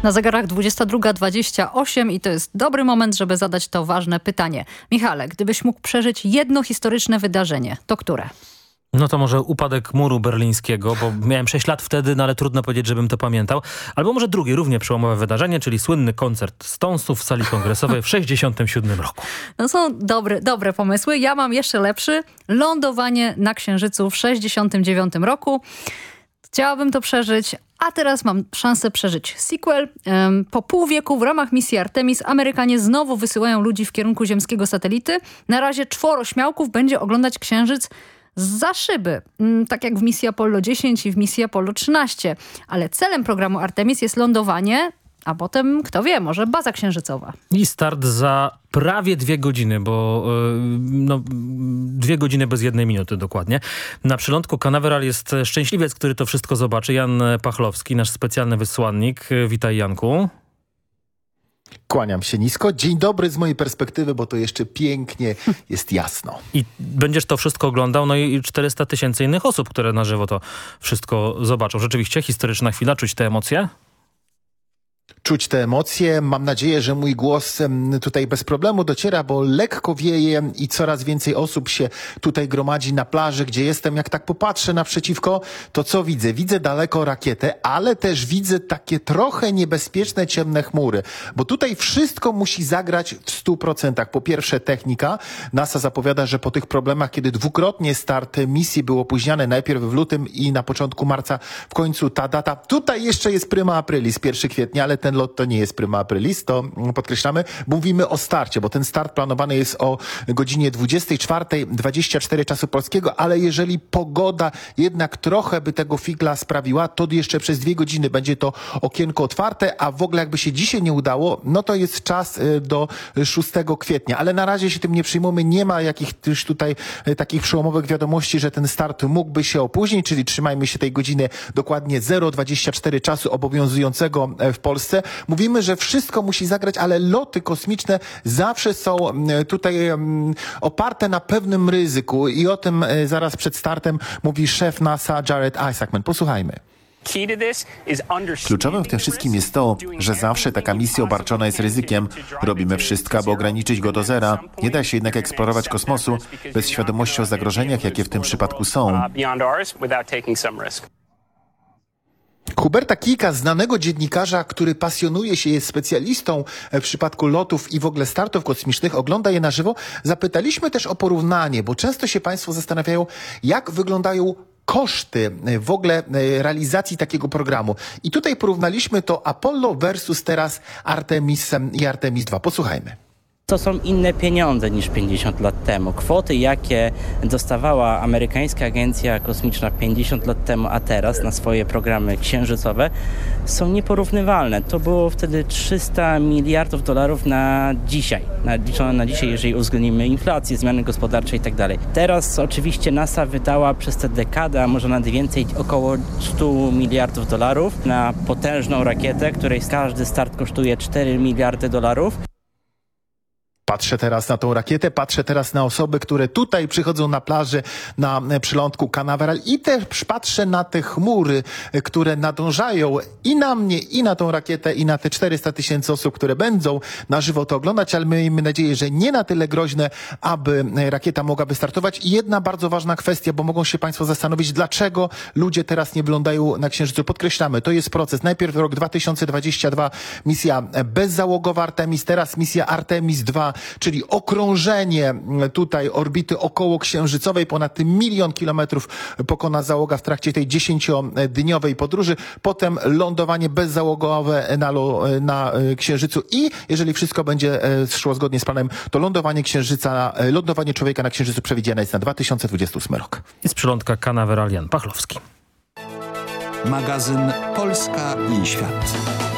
S1: Na zegarach 22.28 i to jest dobry moment, żeby zadać to ważne pytanie. Michale, gdybyś mógł przeżyć jedno historyczne wydarzenie, to które?
S2: No to może upadek muru berlińskiego, bo miałem 6 lat wtedy, no ale trudno powiedzieć, żebym to pamiętał. Albo może drugie, równie przełomowe wydarzenie, czyli słynny koncert Stonesów w sali kongresowej w [laughs] 67 roku.
S1: No są dobre, dobre pomysły. Ja mam jeszcze lepszy. Lądowanie na Księżycu w 69 roku. Chciałabym to przeżyć, a teraz mam szansę przeżyć sequel. Po pół wieku w ramach misji Artemis Amerykanie znowu wysyłają ludzi w kierunku ziemskiego satelity. Na razie czworo śmiałków będzie oglądać Księżyc za szyby, tak jak w misji Apollo 10 i w misji Apollo 13. Ale celem programu Artemis jest lądowanie a potem, kto wie, może baza księżycowa.
S2: I start za prawie dwie godziny, bo yy, no, dwie godziny bez jednej minuty dokładnie. Na przylądku Canaveral jest szczęśliwiec, który to wszystko zobaczy. Jan Pachlowski, nasz specjalny wysłannik. Witaj Janku.
S30: Kłaniam się nisko. Dzień dobry z mojej perspektywy, bo to jeszcze pięknie [laughs] jest jasno.
S2: I będziesz to wszystko oglądał, no i 400 tysięcy innych osób, które na żywo to wszystko zobaczą. Rzeczywiście historyczna chwila, czuć te emocje?
S30: Czuć te emocje. Mam nadzieję, że mój głos tutaj bez problemu dociera, bo lekko wieje i coraz więcej osób się tutaj gromadzi na plaży, gdzie jestem. Jak tak popatrzę naprzeciwko, to co widzę? Widzę daleko rakietę, ale też widzę takie trochę niebezpieczne ciemne chmury, bo tutaj wszystko musi zagrać w stu procentach. Po pierwsze technika. NASA zapowiada, że po tych problemach, kiedy dwukrotnie start misji był opóźniany, najpierw w lutym i na początku marca, w końcu ta data. Tutaj jeszcze jest prima aprilis, 1 kwietnia, ale ten lot to nie jest prima aprilis, to podkreślamy. Mówimy o starcie, bo ten start planowany jest o godzinie 24.24 czasu polskiego, ale jeżeli pogoda jednak trochę by tego figla sprawiła, to jeszcze przez dwie godziny będzie to okienko otwarte, a w ogóle jakby się dzisiaj nie udało, no to jest czas y, do 6 kwietnia, ale na razie się tym nie przyjmujemy, nie ma jakichś tutaj y, takich przełomowych wiadomości, że ten start mógłby się opóźnić, czyli trzymajmy się tej godziny dokładnie 0,24 czasu obowiązującego e, w Polsce. Mówimy, że wszystko musi zagrać, ale loty kosmiczne zawsze są mm, tutaj mm, oparte na pewnym ryzyku i o tym e, zaraz przed startem mówi szef NASA Jared Isaacman. Posłuchajmy.
S31: Kluczowym w tym wszystkim jest to, że zawsze taka misja obarczona jest ryzykiem. Robimy wszystko, aby ograniczyć go do zera. Nie da się jednak eksplorować kosmosu bez świadomości o zagrożeniach, jakie w tym przypadku są.
S30: Huberta Kika, znanego dziennikarza, który pasjonuje się, jest specjalistą w przypadku lotów i w ogóle startów kosmicznych, ogląda je na żywo. Zapytaliśmy też o porównanie, bo często się Państwo zastanawiają, jak wyglądają koszty w ogóle realizacji takiego programu. I tutaj porównaliśmy to Apollo versus teraz Artemis i Artemis 2. Posłuchajmy.
S32: To są inne pieniądze niż 50 lat temu. Kwoty, jakie dostawała amerykańska agencja kosmiczna 50 lat temu, a teraz na swoje programy księżycowe, są nieporównywalne. To było wtedy 300 miliardów dolarów na dzisiaj. Na, na dzisiaj, jeżeli uwzględnimy inflację, zmiany gospodarcze i tak. Teraz oczywiście NASA wydała przez tę dekadę, a może nawet więcej, około 100 miliardów dolarów na potężną rakietę, której każdy start kosztuje 4 miliardy dolarów.
S30: Patrzę teraz na tą rakietę, patrzę teraz na osoby, które tutaj przychodzą na plaży na przylądku Canaveral i też patrzę na te chmury, które nadążają i na mnie, i na tą rakietę, i na te 400 tysięcy osób, które będą na żywo to oglądać, ale miejmy nadzieję, że nie na tyle groźne, aby rakieta mogłaby startować. I jedna bardzo ważna kwestia, bo mogą się Państwo zastanowić, dlaczego ludzie teraz nie wyglądają na Księżycu. Podkreślamy, to jest proces. Najpierw rok 2022 misja bezzałogowa Artemis, teraz misja Artemis 2 czyli okrążenie tutaj orbity okołoksiężycowej. Ponad milion kilometrów pokona załoga w trakcie tej dziesięciodniowej podróży. Potem lądowanie bezzałogowe na, na Księżycu i jeżeli wszystko będzie e, szło zgodnie z planem, to lądowanie księżyca, e, lądowanie człowieka na Księżycu przewidziane jest na 2028 rok.
S2: Jest przylądka Canaveral Jan Pachlowski.
S3: Magazyn Polska i Świat.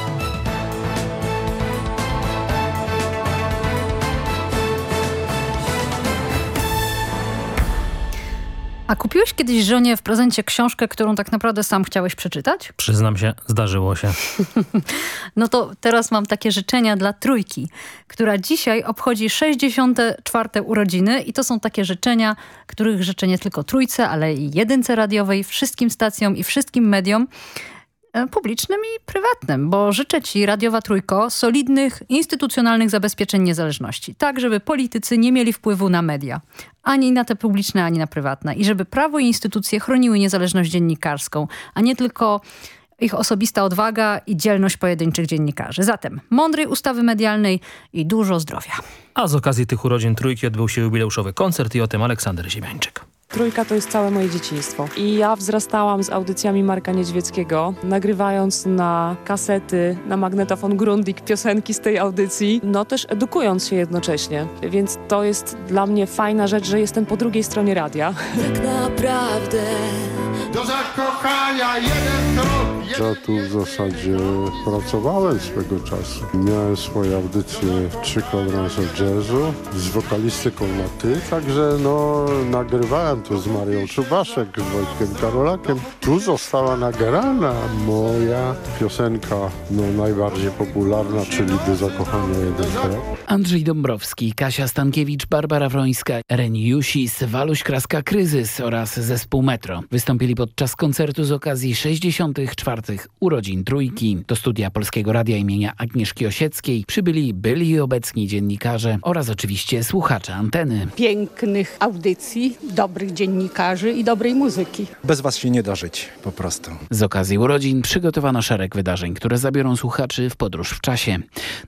S1: A kupiłeś kiedyś żonie w prezencie książkę, którą tak naprawdę sam chciałeś przeczytać?
S2: Przyznam się, zdarzyło się. [laughs]
S1: no to teraz mam takie życzenia dla Trójki, która dzisiaj obchodzi 64. urodziny i to są takie życzenia, których życzę nie tylko Trójce, ale i Jedynce Radiowej, wszystkim stacjom i wszystkim mediom. E, publicznym i prywatnym, bo życzę Ci, Radiowa Trójko, solidnych, instytucjonalnych zabezpieczeń niezależności, tak żeby politycy nie mieli wpływu na media, ani na te publiczne, ani na prywatne i żeby prawo i instytucje chroniły niezależność dziennikarską, a nie tylko ich osobista odwaga i dzielność pojedynczych dziennikarzy. Zatem mądrej ustawy medialnej i dużo zdrowia.
S2: A z okazji tych urodzin Trójki odbył się jubileuszowy koncert i o tym Aleksander Ziemiańczyk.
S33: Trójka to jest całe moje dzieciństwo. I ja wzrastałam z audycjami Marka Niedźwieckiego, nagrywając na kasety, na magnetofon Grundig piosenki z tej audycji, no też edukując się jednocześnie. Więc to jest dla mnie fajna rzecz, że jestem po drugiej stronie radia.
S34: Tak naprawdę
S35: do
S36: kochania, jeden rok. Ja tu w zasadzie pracowałem swego czasu. Miałem swoje audycje trzy kwadranse jazzu z wokalistyką na ty, także no nagrywałem tu z Marią Czubaszek, z Wojtkiem Karolakiem. Tu została nagrana moja piosenka no, najbardziej popularna, czyli By zakochania jeden krok.
S34: Andrzej Dąbrowski, Kasia Stankiewicz, Barbara Wrońska, Reni Jusis, Waluś Kraska Kryzys oraz zespół Metro. Wystąpili podczas koncertu z okazji 64. urodzin Trójki. Do studia Polskiego Radia imienia Agnieszki Osieckiej przybyli byli i obecni dziennikarze oraz oczywiście słuchacze anteny.
S35: Pięknych audycji, dobrych dziennikarzy i dobrej muzyki.
S37: Bez was się nie da żyć, po prostu.
S34: Z okazji urodzin przygotowano szereg wydarzeń, które zabiorą słuchaczy w podróż w czasie.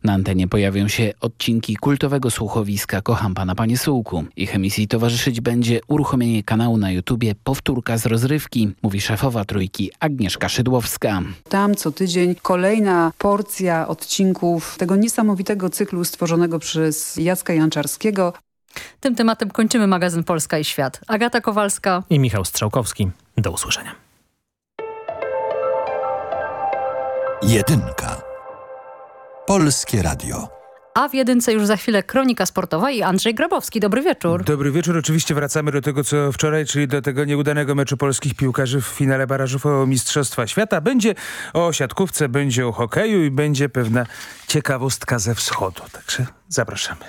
S34: Na antenie pojawią się odcinki kultowego słuchowiska Kocham Pana Panie Sułku. Ich emisji towarzyszyć będzie uruchomienie kanału na YouTubie Powtórka z rozrywki, mówi szefowa Trójki Agnieszka Szydłowska.
S38: Tam co tydzień kolejna porcja odcinków tego niesamowitego cyklu stworzonego przez Jacka Janczarskiego.
S1: Tym tematem kończymy magazyn Polska i Świat. Agata Kowalska
S2: i Michał Strzałkowski. Do usłyszenia.
S3: Jedynka. Polskie Radio.
S1: A w jedynce już za chwilę kronika sportowa i Andrzej Grabowski. Dobry wieczór.
S39: Dobry wieczór. Oczywiście wracamy do tego, co wczoraj, czyli do tego nieudanego meczu polskich piłkarzy w finale barażów o Mistrzostwa Świata. Będzie o siatkówce, będzie o hokeju i będzie pewna ciekawostka ze wschodu. Także zapraszamy.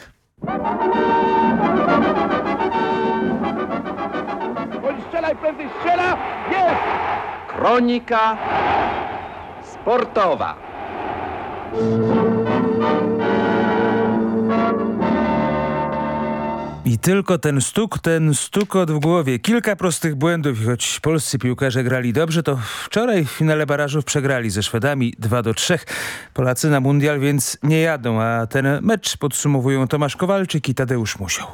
S40: Strzelaj prędzej, strzela! Jest! Kronika sportowa.
S39: I tylko ten stuk, ten stukot w głowie. Kilka prostych błędów i choć polscy piłkarze grali dobrze, to wczoraj w finale barażów przegrali ze Szwedami 2 do 3. Polacy na mundial więc nie jadą, a ten mecz podsumowują Tomasz Kowalczyk i Tadeusz Musiał.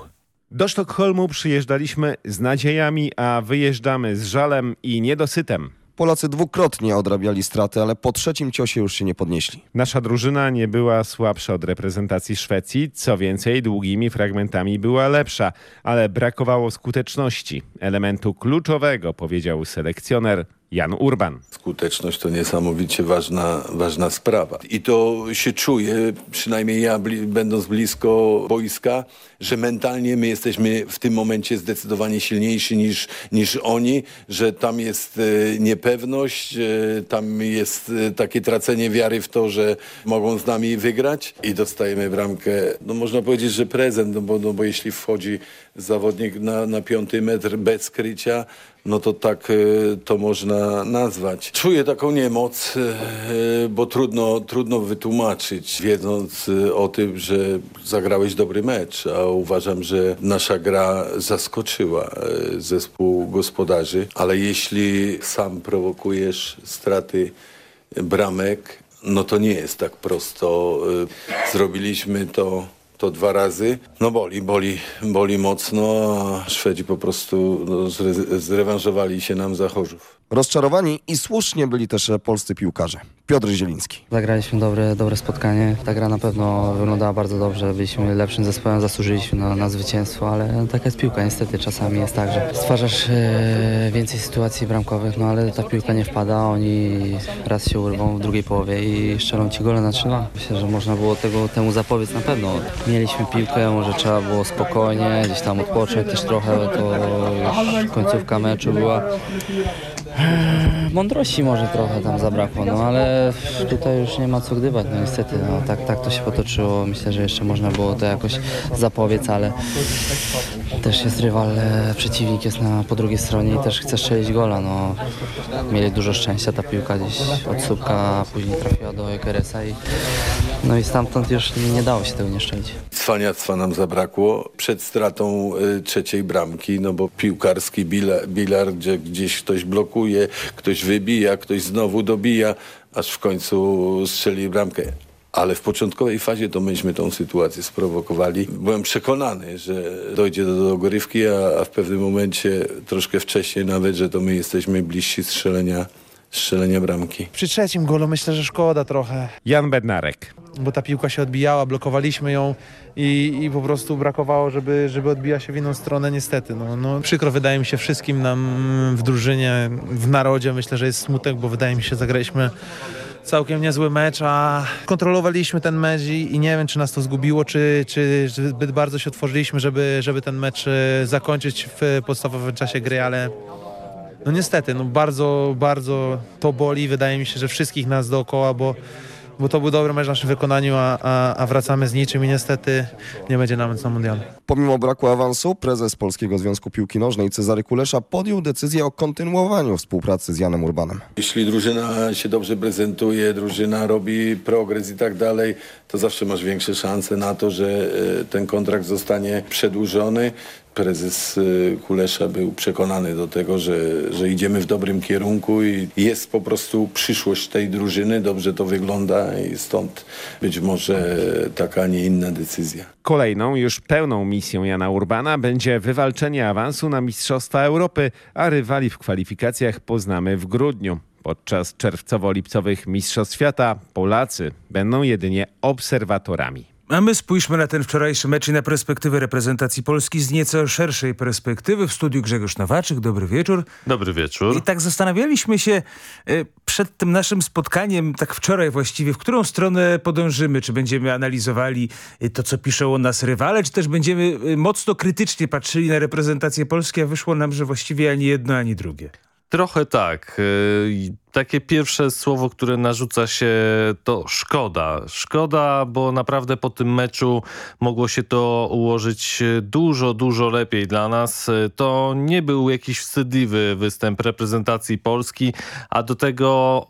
S41: Do Sztokholmu przyjeżdżaliśmy z nadziejami, a wyjeżdżamy z żalem i niedosytem.
S26: Polacy dwukrotnie odrabiali straty, ale po trzecim ciosie już się nie podnieśli.
S41: Nasza drużyna nie była słabsza od reprezentacji Szwecji, co więcej długimi fragmentami była lepsza, ale brakowało skuteczności, elementu kluczowego, powiedział selekcjoner Jan Urban.
S42: Skuteczność to niesamowicie ważna, ważna sprawa. I to się czuje, przynajmniej ja bli będąc blisko boiska, że mentalnie my jesteśmy w tym momencie zdecydowanie silniejsi niż, niż oni, że tam jest e, niepewność, e, tam jest e, takie tracenie wiary w to, że mogą z nami wygrać i dostajemy bramkę, no można powiedzieć, że prezent, no bo, no bo jeśli wchodzi zawodnik na, na piąty metr bez krycia, no to tak to można nazwać. Czuję taką niemoc, bo trudno, trudno wytłumaczyć, wiedząc o tym, że zagrałeś dobry mecz, a uważam, że nasza gra zaskoczyła zespół gospodarzy, ale jeśli sam prowokujesz straty bramek, no to nie jest tak prosto. Zrobiliśmy to to dwa razy. No boli, boli, boli mocno, a Szwedzi po prostu no, zre zrewanżowali się nam za Chorzów.
S26: Rozczarowani i słusznie byli też polscy piłkarze. Piotr Zieliński.
S43: Zagraliśmy dobre, dobre spotkanie. Ta gra na pewno wyglądała bardzo dobrze. Byliśmy lepszym zespołem, zasłużyliśmy na, na zwycięstwo, ale taka jest piłka. Niestety czasami jest tak, że stwarzasz e, więcej sytuacji bramkowych, no ale ta piłka nie wpada. Oni raz się urwą w drugiej połowie i strzelą ci gole na 3-2. Myślę, że można było tego, temu zapobiec na pewno. Mieliśmy piłkę, może trzeba było spokojnie, gdzieś tam odpocząć też trochę, to już końcówka meczu była. Mądrości może trochę tam zabrakło, no ale tutaj już nie ma co gdybać, no niestety, no, tak, tak to się potoczyło. Myślę, że jeszcze można było to jakoś zapobiec, ale też jest rywal, e, przeciwnik jest na, po drugiej stronie i też chce strzelić gola, no. Mieli dużo szczęścia, ta piłka gdzieś od słupka później trafiła do Ekeresa i no i stamtąd już nie, nie dało się tego nie szczelić.
S42: Cwaniactwa nam zabrakło przed stratą y, trzeciej bramki, no bo piłkarski bilar, bilar, gdzie gdzieś ktoś blokuje, ktoś wybija, ktoś znowu dobija, aż w końcu strzeli bramkę. Ale w początkowej fazie to myśmy tą sytuację sprowokowali. Byłem przekonany, że dojdzie do dogrywki, a, a w pewnym momencie, troszkę wcześniej nawet, że to my jesteśmy bliżsi strzelenia strzelenia bramki.
S37: Przy trzecim golu myślę, że szkoda trochę.
S41: Jan Bednarek.
S37: Bo ta piłka się odbijała, blokowaliśmy ją i, i po prostu brakowało, żeby, żeby odbija się w inną stronę niestety. No, no, przykro wydaje mi się wszystkim nam w drużynie, w narodzie. Myślę, że jest smutek, bo wydaje mi się, zagraliśmy całkiem niezły mecz, a kontrolowaliśmy ten mecz i, i, nie wiem, czy nas to zgubiło, czy, czy zbyt bardzo się otworzyliśmy, żeby, żeby ten mecz e, zakończyć w podstawowym czasie gry, ale no niestety, no bardzo, bardzo to boli. Wydaje mi się, że wszystkich nas dookoła, bo bo to był dobry mecz w naszym wykonaniu, a, a, a, wracamy z niczym i niestety nie będzie nawet na mundialu.
S26: Pomimo braku awansu, prezes Polskiego Związku Piłki Nożnej Cezary Kulesza podjął decyzję o kontynuowaniu współpracy z Janem Urbanem.
S42: Jeśli drużyna się dobrze prezentuje, drużyna robi progres i tak dalej, to zawsze masz większe szanse na to, że e, ten kontrakt zostanie przedłużony prezes y, Kulesza był przekonany do tego, że, że idziemy w dobrym kierunku i jest po prostu przyszłość tej drużyny. Dobrze to wygląda i stąd być może taka, a nie inna decyzja.
S41: Kolejną, już pełną misją Jana Urbana będzie wywalczenie awansu na Mistrzostwa Europy, a rywali w kwalifikacjach poznamy w grudniu. Podczas czerwcowo-lipcowych Mistrzostw Świata Polacy będą jedynie obserwatorami.
S39: A my spójrzmy na ten wczorajszy mecz i na perspektywę reprezentacji Polski z nieco szerszej perspektywy. W studiu Grzegorz Nowaczyk, dobry wieczór.
S44: Dobry wieczór.
S39: I tak zastanawialiśmy się y, przed tym naszym spotkaniem, tak wczoraj właściwie, w którą stronę podążymy. Czy będziemy analizowali y, to, co piszą o nas rywale, czy też będziemy y, mocno krytycznie patrzyli na reprezentację Polski, a wyszło nam, że właściwie ani jedno, ani drugie.
S44: Trochę tak. Takie pierwsze słowo, które narzuca się to szkoda. Szkoda, bo naprawdę po tym meczu mogło się to ułożyć dużo, dużo lepiej dla nas. To nie był jakiś wstydliwy występ reprezentacji Polski, a do tego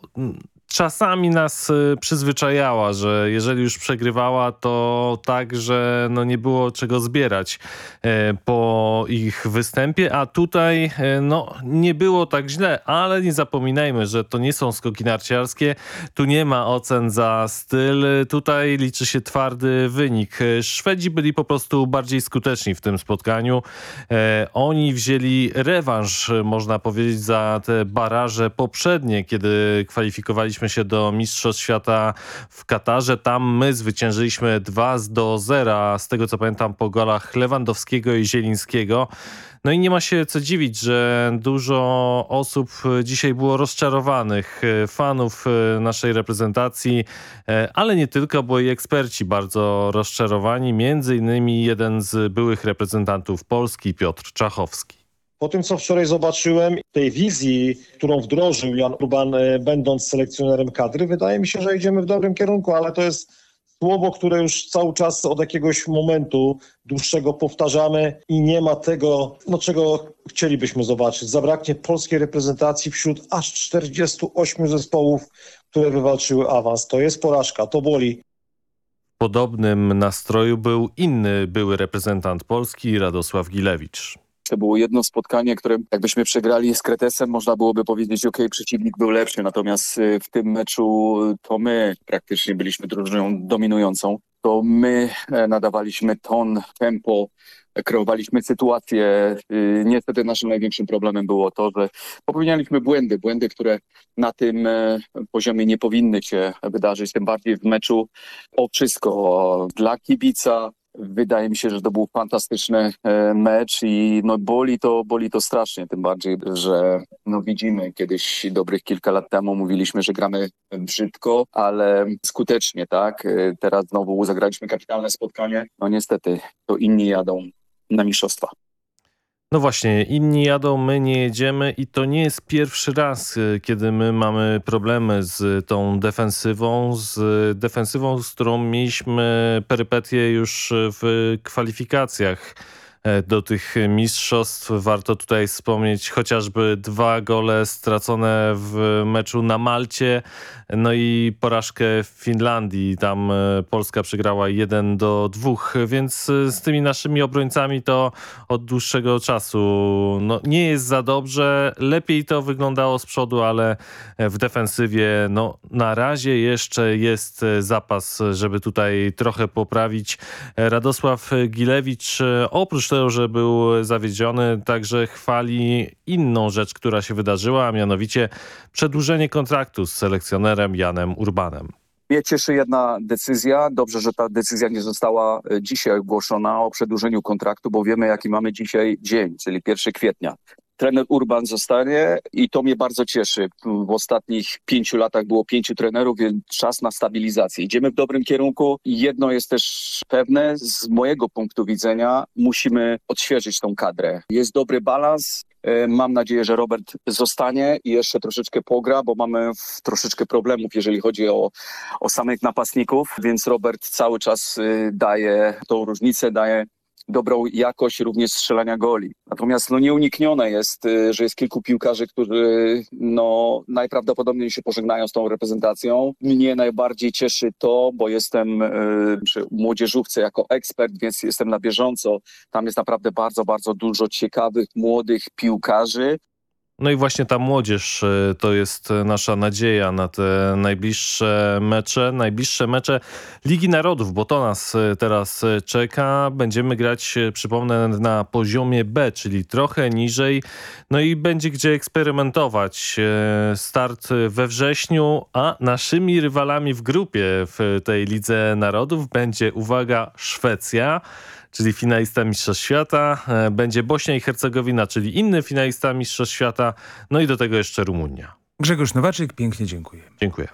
S44: czasami nas y, przyzwyczajała, że jeżeli już przegrywała, to tak, że no nie było czego zbierać e, po ich występie, a tutaj e, no nie było tak źle, ale nie zapominajmy, że to nie są skoki narciarskie, tu nie ma ocen za styl, tutaj liczy się twardy wynik. Szwedzi byli po prostu bardziej skuteczni w tym spotkaniu. E, oni wzięli rewanż, można powiedzieć, za te baraże poprzednie, kiedy kwalifikowaliśmy dostaliśmy się do Mistrzostw Świata w Katarze. Tam my zwyciężyliśmy 2 do 0, z tego co pamiętam po golach Lewandowskiego i Zielińskiego. No i nie ma się co dziwić, że dużo osób dzisiaj było rozczarowanych, fanów naszej reprezentacji, ale nie tylko, bo i eksperci bardzo rozczarowani. Między innymi jeden z byłych reprezentantów Polski, Piotr Czachowski.
S45: Po tym, co wczoraj zobaczyłem, tej wizji, którą wdrożył Jan Urban, e, będąc selekcjonerem kadry, wydaje mi się, że idziemy w dobrym kierunku, ale to jest słowo, które już cały czas od jakiegoś momentu dłuższego powtarzamy i nie ma tego, no czego chcielibyśmy zobaczyć. Zabraknie polskiej reprezentacji wśród aż 48 zespołów, które wywalczyły awans. To jest porażka, to boli.
S44: W podobnym nastroju był inny były reprezentant Polski, Radosław Gilewicz.
S46: To było jedno spotkanie, które jakbyśmy przegrali z Kretesem, można byłoby powiedzieć, ok, przeciwnik był lepszy, natomiast y, w tym meczu to my praktycznie byliśmy drużyną dominującą. To my e, nadawaliśmy ton, tempo, kreowaliśmy sytuację. Y, niestety naszym największym problemem było to, że popełnialiśmy błędy, błędy, które na tym e, poziomie nie powinny się wydarzyć, tym bardziej w meczu o wszystko dla kibica, Wydaje mi się, że to był fantastyczny e, mecz i no boli to, boli to strasznie, tym bardziej, że no widzimy, kiedyś dobrych kilka lat temu mówiliśmy, że gramy brzydko, ale skutecznie, tak? E, teraz znowu zagraliśmy kapitalne spotkanie. No niestety, to inni jadą na mistrzostwa.
S44: No właśnie, inni jadą, my nie jedziemy i to nie jest pierwszy raz, y, kiedy my mamy problemy z tą defensywą, z defensywą, z którą mieliśmy perypetie już w kwalifikacjach do tych mistrzostw. Warto tutaj wspomnieć chociażby dwa gole stracone w meczu na Malcie, no i porażkę w Finlandii. Tam e, Polska przegrała 1 do 2, więc e, z tymi naszymi obrońcami to od dłuższego czasu no, nie jest za dobrze. Lepiej to wyglądało z przodu, ale w defensywie no, na razie jeszcze jest zapas, żeby tutaj trochę poprawić. Radosław Gilewicz oprócz myślał, że był zawiedziony, także chwali inną rzecz, która się wydarzyła, a mianowicie przedłużenie kontraktu z selekcjonerem Janem Urbanem.
S46: Mnie cieszy jedna decyzja. Dobrze, że ta decyzja nie została e, dzisiaj ogłoszona o przedłużeniu kontraktu, bo wiemy, jaki mamy dzisiaj dzień, czyli 1 kwietnia trener Urban zostanie i to mnie bardzo cieszy. W ostatnich pięciu latach było pięciu trenerów, więc czas na stabilizację. Idziemy w dobrym kierunku jedno jest też pewne, z mojego punktu widzenia musimy odświeżyć tą kadrę. Jest dobry balans, e, Mam nadzieję, że Robert zostanie i jeszcze troszeczkę pogra, bo mamy troszeczkę problemów, jeżeli chodzi o, o samych napastników, więc Robert cały czas e, daje tą różnicę, daje dobrą jakość również strzelania goli. Natomiast no, nieuniknione jest, y, że jest kilku piłkarzy, którzy no, najprawdopodobniej się pożegnają z tą reprezentacją. Mnie najbardziej cieszy to, bo jestem y, przy młodzieżówce jako ekspert, więc jestem na bieżąco. Tam jest naprawdę bardzo, bardzo dużo ciekawych, młodych piłkarzy,
S44: no i właśnie ta młodzież e, to jest e, nasza nadzieja na te najbliższe mecze, najbliższe mecze Ligi Narodów, bo to nas e, teraz czeka. Będziemy grać, przypomnę, na poziomie B, czyli trochę niżej. No i będzie gdzie eksperymentować. Start we wrześniu, a naszymi rywalami w grupie w tej Lidze Narodów będzie, uwaga, Szwecja czyli finalista Mistrzostw Świata. E, będzie Bośnia i Hercegowina, czyli inny finalista Mistrzostw Świata. No i do tego jeszcze Rumunia.
S39: Grzegorz Nowaczyk, pięknie dziękuję.
S44: Dziękuję.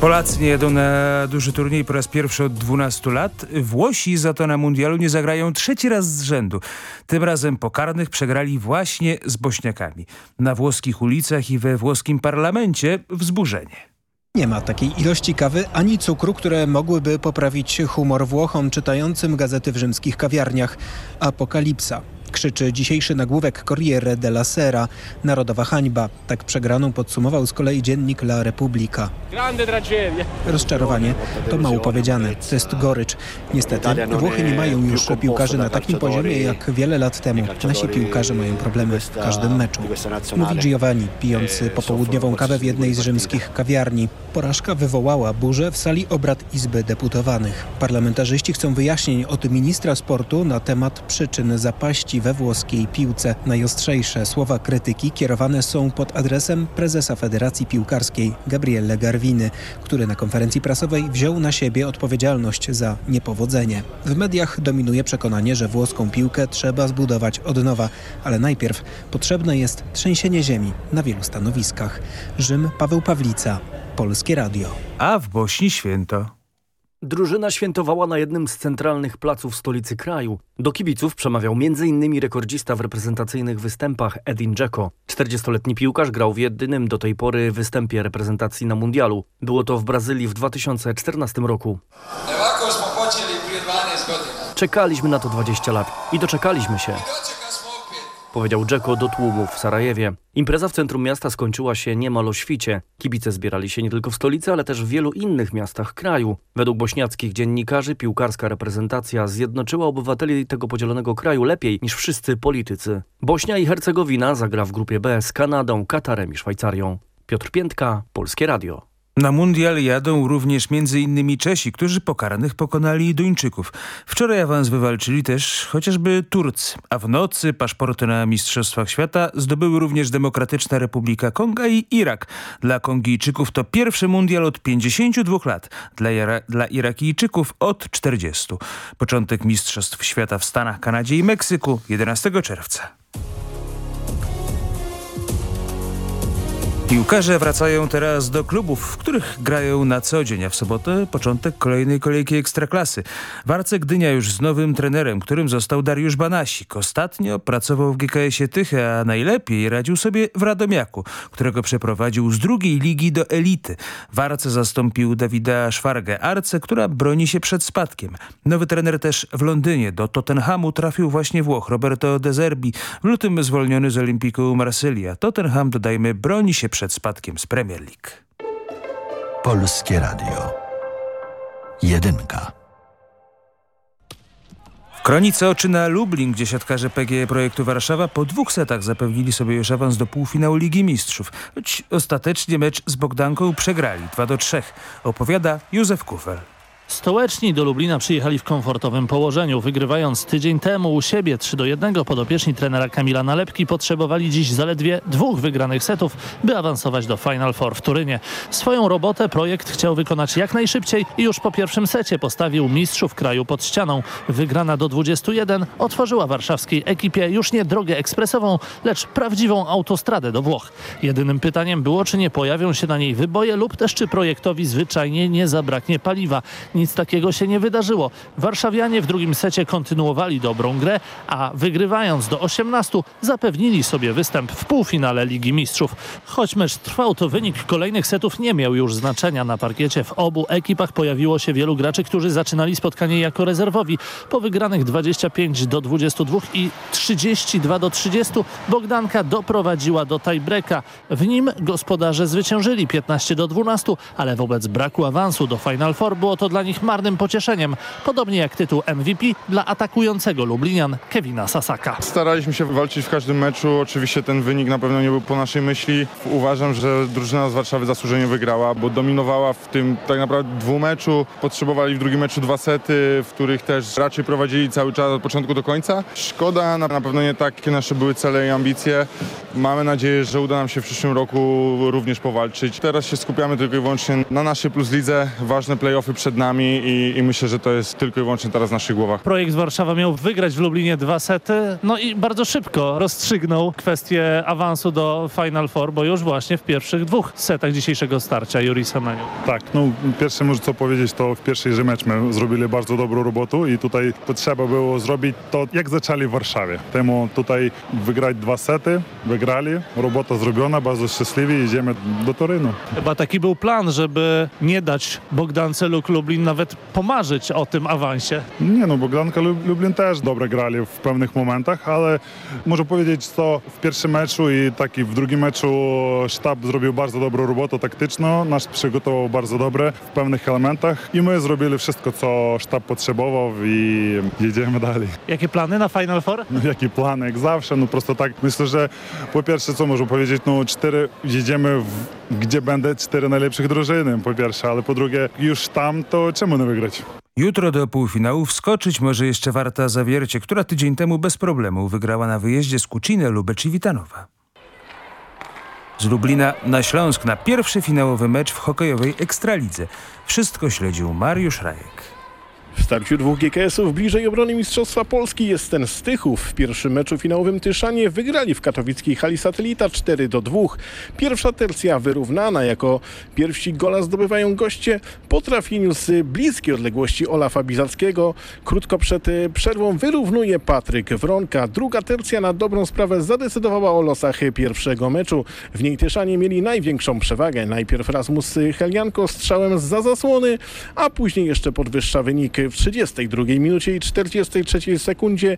S39: Polacy nie jedą na duży turniej po raz pierwszy od 12 lat. Włosi za to na mundialu nie zagrają trzeci raz z rzędu. Tym razem pokarnych przegrali właśnie z Bośniakami. Na włoskich ulicach i we włoskim parlamencie wzburzenie.
S47: Nie ma takiej ilości kawy ani cukru, które mogłyby poprawić humor Włochom czytającym gazety w rzymskich kawiarniach. Apokalipsa krzyczy dzisiejszy nagłówek Corriere della Sera. Narodowa hańba. Tak przegraną podsumował z kolei dziennik La Repubblica. Rozczarowanie to mało powiedziane. To jest gorycz. Niestety Włochy nie mają już piłkarzy na takim poziomie jak wiele lat temu. Nasi piłkarze mają problemy w każdym meczu. Mówi Giovanni, pijący popołudniową kawę w jednej z rzymskich kawiarni. Porażka wywołała burzę w sali obrad Izby Deputowanych. Parlamentarzyści chcą wyjaśnień od ministra sportu na temat przyczyn zapaści we włoskiej piłce. Najostrzejsze słowa krytyki kierowane są pod adresem prezesa Federacji Piłkarskiej Gabriele Garwiny, który na konferencji prasowej wziął na siebie odpowiedzialność za niepowodzenie. W mediach dominuje przekonanie, że włoską piłkę trzeba zbudować od nowa, ale najpierw potrzebne jest trzęsienie ziemi na wielu stanowiskach. Rzym Paweł Pawlica, Polskie Radio.
S39: A w Bośni święto.
S48: Drużyna świętowała na jednym z centralnych placów stolicy kraju. Do kibiców przemawiał m.in. rekordzista w reprezentacyjnych występach Edin Dzeko. 40-letni piłkarz grał w jedynym do tej pory występie reprezentacji na mundialu. Było to w Brazylii w 2014 roku. Czekaliśmy na to 20 lat i doczekaliśmy się powiedział Dzeko do tłumu w Sarajewie. Impreza w centrum miasta skończyła się niemal o świcie. Kibice zbierali się nie tylko w stolicy, ale też w wielu innych miastach kraju. Według bośniackich dziennikarzy piłkarska reprezentacja zjednoczyła obywateli tego podzielonego kraju lepiej niż wszyscy politycy. Bośnia i Hercegowina zagra w grupie B z Kanadą, Katarem i Szwajcarią. Piotr Piętka, Polskie Radio.
S39: Na mundial jadą również m.in. Czesi, którzy pokaranych pokonali Duńczyków. Wczoraj awans wywalczyli też chociażby Turcy, a w nocy paszporty na Mistrzostwach Świata zdobyły również Demokratyczna Republika Konga i Irak. Dla Kongijczyków to pierwszy mundial od 52 lat, dla, Ira dla Irakijczyków od 40. Początek Mistrzostw Świata w Stanach, Kanadzie i Meksyku 11 czerwca. Piłkarze wracają teraz do klubów, w których grają na co dzień, a w sobotę początek kolejnej kolejki Ekstraklasy. Warce Gdynia już z nowym trenerem, którym został Dariusz Banasik. Ostatnio pracował w GKS-ie Tychy, a najlepiej radził sobie w Radomiaku, którego przeprowadził z drugiej ligi do elity. Warce zastąpił Dawida Szwargę Arce, która broni się przed spadkiem. Nowy trener też w Londynie. Do Tottenhamu trafił właśnie Włoch Roberto De Zerbi, w lutym zwolniony z Olimpiku Marsylia. Tottenham, dodajmy, broni się przed spadkiem z Premier League.
S3: Polskie Radio. Jedynka.
S39: W Kronice oczy na Lublin, gdzie siatkarze PGE Projektu Warszawa po dwóch setach zapewnili sobie już awans do półfinału Ligi Mistrzów. Choć ostatecznie mecz z Bogdanką przegrali 2 do 3. Opowiada Józef Kufel.
S49: Stołeczni do Lublina przyjechali w komfortowym położeniu. Wygrywając tydzień temu u siebie 3 do 1 podopieczni trenera Kamila Nalepki potrzebowali dziś zaledwie dwóch wygranych setów, by awansować do Final Four w Turynie. Swoją robotę projekt chciał wykonać jak najszybciej i już po pierwszym secie postawił mistrzów kraju pod ścianą. Wygrana do 21 otworzyła warszawskiej ekipie już nie drogę ekspresową, lecz prawdziwą autostradę do Włoch. Jedynym pytaniem było, czy nie pojawią się na niej wyboje lub też czy projektowi zwyczajnie nie zabraknie paliwa. Nic takiego się nie wydarzyło. Warszawianie w drugim secie kontynuowali dobrą grę, a wygrywając do 18 zapewnili sobie występ w półfinale Ligi Mistrzów. Choć mecz trwał, to wynik kolejnych setów nie miał już znaczenia na parkiecie. W obu ekipach pojawiło się wielu graczy, którzy zaczynali spotkanie jako rezerwowi. Po wygranych 25 do 22 i 32 do 30 Bogdanka doprowadziła do tiebreaka. W nim gospodarze zwyciężyli 15 do 12, ale wobec braku awansu do Final Four było to dla nich marnym pocieszeniem. Podobnie jak tytuł MVP dla atakującego Lublinian Kevina Sasaka.
S50: Staraliśmy się walczyć w każdym meczu. Oczywiście ten wynik na pewno nie był po naszej myśli. Uważam, że drużyna z Warszawy zasłużenie wygrała, bo dominowała w tym tak naprawdę dwumeczu. Potrzebowali w drugim meczu dwa sety, w których też raczej prowadzili cały czas od początku do końca. Szkoda, na pewno nie takie nasze były cele i ambicje. Mamy nadzieję, że uda nam się w przyszłym roku również powalczyć. Teraz się skupiamy tylko i wyłącznie na naszej plus lidze. Ważne playoffy przed nami i, i myślę, że to jest tylko i wyłącznie teraz w naszych głowach.
S49: Projekt Warszawa miał wygrać w Lublinie dwa sety, no i bardzo szybko rozstrzygnął kwestię awansu do Final Four, bo już właśnie w pierwszych dwóch setach dzisiejszego starcia Juri Semeniu.
S51: Tak, no pierwsze może co powiedzieć, to w pierwszej że mecz my zrobili bardzo dobrą robotę i tutaj potrzeba było zrobić to, jak zaczęli w Warszawie. Temu tutaj wygrać dwa sety, wygrali, robota zrobiona, bardzo szczęśliwi, idziemy do Torynu.
S49: Chyba taki był plan, żeby nie dać Bogdance Luk Lublin nawet pomarzyć o tym awansie.
S51: Nie no, Bogdanka Lub- Lublin też dobrze grali w pewnych momentach, ale muszę powiedzieć to w pierwszym meczu i taki w drugim meczu sztab zrobił bardzo dobrą robotę taktyczną, nasz przygotował bardzo dobre w pewnych elementach i my zrobili wszystko, co sztab potrzebował i jedziemy dalej.
S49: Jakie plany na Final Four?
S51: No jakie plany, jak zawsze, no prosto tak, myślę, że po pierwsze, co można powiedzieć, no cztery, jedziemy w, gdzie będę cztery najlepszych drużyny, po pierwsze, ale po drugie, już tam, to czemu nie wygrać?
S39: Jutro do półfinału wskoczyć może jeszcze Warta Zawiercie, która tydzień temu bez problemu wygrała na wyjeździe z Kucinę, Lubecz i Witanowa. Z Lublina na Śląsk na pierwszy finałowy mecz w hokejowej Ekstralidze. Wszystko śledził Mariusz Rajek.
S52: W starciu dwóch GKS-ów bliżej obrony Mistrzostwa Polski jest ten z Tychów. W pierwszym meczu finałowym Tyszanie wygrali w katowickiej hali Satelita 4 do 2. Pierwsza tercja wyrównana, jako pierwsi gola zdobywają goście po trafieniu z bliskiej odległości Olafa Bizackiego. Krótko przed y, przerwą wyrównuje Patryk Wronka. Druga tercja na dobrą sprawę zadecydowała o losach pierwszego meczu. W niej Tyszanie mieli największą przewagę. Najpierw Rasmus Helianko strzałem za zasłony, a później jeszcze podwyższa wynik w 32 minucie i 43 sekundzie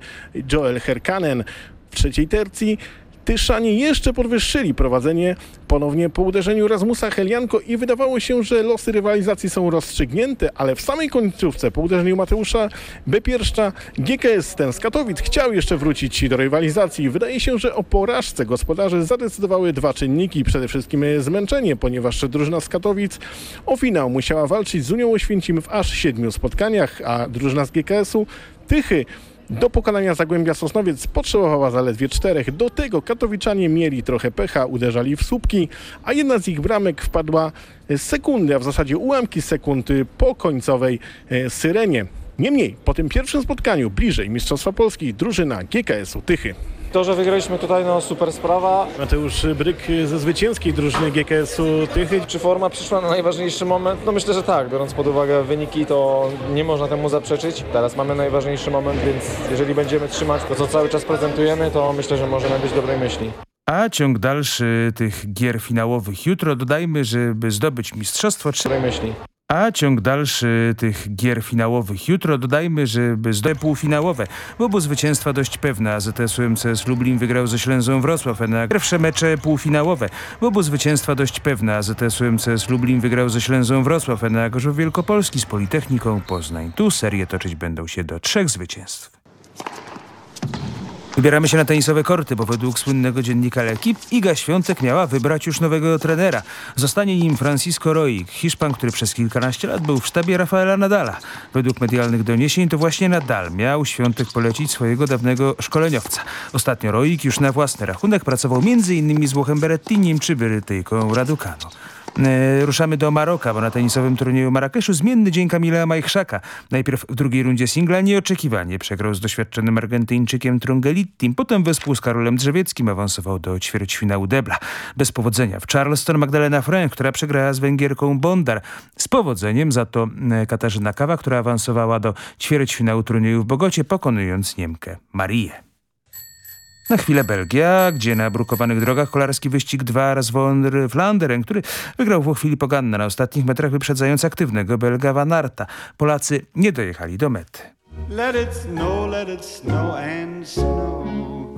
S52: Joel Herkanen. W trzeciej tercji Tyszanie jeszcze podwyższyli prowadzenie ponownie po uderzeniu Rasmusa Helianko i wydawało się, że losy rywalizacji są rozstrzygnięte, ale w samej końcówce po uderzeniu Mateusza Bepierszcza GKS ten z Katowic chciał jeszcze wrócić do rywalizacji. Wydaje się, że o porażce gospodarzy zadecydowały dwa czynniki. Przede wszystkim zmęczenie, ponieważ drużyna z Katowic o finał musiała walczyć z Unią Oświęcim w aż siedmiu spotkaniach, a drużyna z GKS-u Tychy do pokonania Zagłębia Sosnowiec potrzebowała zaledwie czterech. Do tego katowiczanie mieli trochę pecha, uderzali w słupki, a jedna z ich bramek wpadła sekundy, a w zasadzie ułamki sekund po końcowej e, syrenie. Niemniej, po tym pierwszym spotkaniu bliżej Mistrzostwa Polski drużyna GKS-u Tychy.
S53: To, że wygraliśmy tutaj, no super sprawa.
S52: Mateusz Bryk ze zwycięskiej drużyny GKS-u Tychy.
S53: Czy forma przyszła na najważniejszy moment? No myślę, że tak. Biorąc pod uwagę wyniki, to nie można temu zaprzeczyć. Teraz mamy najważniejszy moment, więc jeżeli będziemy trzymać to, co cały czas prezentujemy, to myślę, że możemy być dobrej myśli.
S39: A ciąg dalszy tych gier finałowych jutro dodajmy, żeby zdobyć mistrzostwo...
S53: Dobrej myśli.
S39: A ciąg dalszy tych gier finałowych jutro dodajmy, żeby zdobyć półfinałowe, bo było zwycięstwa dość pewne. AZS UMCS Lublin wygrał ze Ślęzą Wrocław na pierwsze mecze półfinałowe, bo było zwycięstwa dość pewne. AZS UMCS Lublin wygrał ze Ślęzą Wrocław na Gorzów Wielkopolski z Politechniką Poznań. Tu serię toczyć będą się do trzech zwycięstw. Wybieramy się na tenisowe korty, bo według słynnego dziennika Lekip Iga Świątek miała wybrać już nowego trenera. Zostanie nim Francisco Roig, Hiszpan, który przez kilkanaście lat był w sztabie Rafaela Nadala. Według medialnych doniesień to właśnie Nadal miał Świątek polecić swojego dawnego szkoleniowca. Ostatnio Roig już na własny rachunek pracował m.in. z Włochem Berettinim czy Brytyjką Raducanu. E, ruszamy do Maroka, bo na tenisowym turnieju Marrakeszu zmienny dzień Kamila Majchrzaka. Najpierw w drugiej rundzie singla nieoczekiwanie przegrał z doświadczonym Argentyńczykiem Trungelittim, potem wespół z Karolem Drzewieckim awansował do ćwierćfinału debla. Bez powodzenia w Charleston Magdalena Frank, która przegrała z Węgierką Bondar. Z powodzeniem za to e, Katarzyna Kawa, która awansowała do ćwierćfinału turnieju w Bogocie, pokonując Niemkę Marię. Na chwilę Belgia, gdzie na brukowanych drogach kolarski wyścig 2 raz von Vlaanderen, który wygrał w chwili Poganna na ostatnich metrach wyprzedzając aktywnego Belga Van Arta. Polacy nie dojechali do mety. Let it snow, let it snow and snow.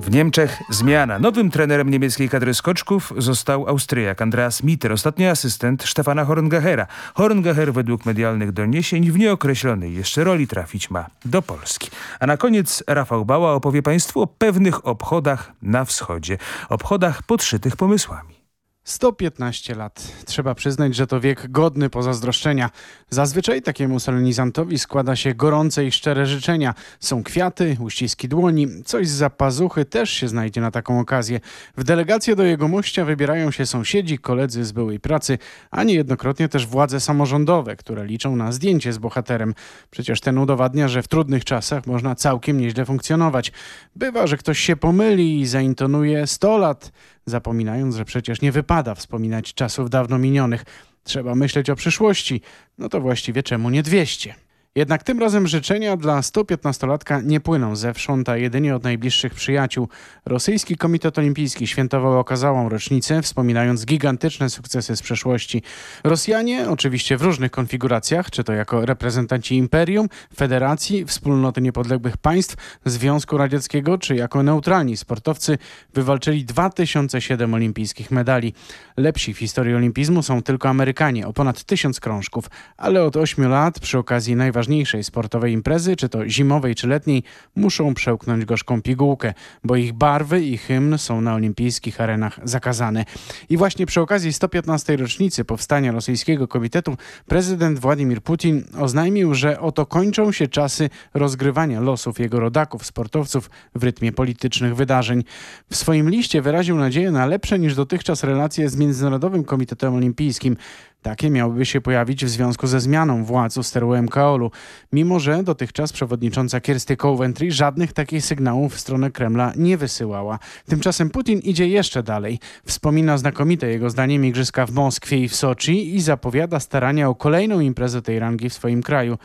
S39: W Niemczech zmiana. Nowym trenerem niemieckiej kadry skoczków został Austriak Andreas Mitter, ostatni asystent Stefana Horngachera. Horngacher według medialnych doniesień w nieokreślonej jeszcze roli trafić ma do Polski. A na koniec Rafał Bała opowie Państwu o pewnych obchodach na wschodzie. Obchodach podszytych pomysłami.
S54: 115 lat. Trzeba przyznać, że to wiek godny pozazdroszczenia. Zazwyczaj takiemu solenizantowi składa się gorące i szczere życzenia. Są kwiaty, uściski dłoni, coś z zapazuchy też się znajdzie na taką okazję. W delegację do jego mościa wybierają się sąsiedzi, koledzy z byłej pracy, a niejednokrotnie też władze samorządowe, które liczą na zdjęcie z bohaterem. Przecież ten udowadnia, że w trudnych czasach można całkiem nieźle funkcjonować. Bywa, że ktoś się pomyli i zaintonuje 100 lat zapominając, że przecież nie wypada wspominać czasów dawno minionych. Trzeba myśleć o przyszłości. No to właściwie czemu nie 200? Jednak tym razem życzenia dla 115-latka nie płyną zewsząd, a jedynie od najbliższych przyjaciół. Rosyjski Komitet Olimpijski świętował okazałą rocznicę, wspominając gigantyczne sukcesy z przeszłości. Rosjanie, oczywiście w różnych konfiguracjach, czy to jako reprezentanci imperium, federacji, wspólnoty niepodległych państw, Związku Radzieckiego, czy jako neutralni sportowcy, wywalczyli 2007 olimpijskich medali. Lepsi w historii olimpizmu są tylko Amerykanie, o ponad tysiąc krążków, ale od 8 lat przy okazji najważniejszej sportowej imprezy, czy to zimowej, czy letniej, muszą przełknąć gorzką pigułkę, bo ich barwy i hymn są na olimpijskich arenach zakazane. I właśnie przy okazji 115. rocznicy powstania rosyjskiego komitetu prezydent Władimir Putin oznajmił, że oto kończą się czasy rozgrywania losów jego rodaków, sportowców w rytmie politycznych wydarzeń. W swoim liście wyraził nadzieję na lepsze niż dotychczas relacje z Międzynarodowym Komitetem Olimpijskim. Takie miałyby się pojawić w związku ze zmianą władz u steru MKOL-u, mimo że dotychczas przewodnicząca Kirsty Coventry żadnych takich sygnałów w stronę Kremla nie wysyłała. Tymczasem Putin idzie jeszcze dalej. Wspomina znakomite jego zdaniem igrzyska w Moskwie i w Soczi i zapowiada starania o kolejną imprezę tej rangi w swoim kraju.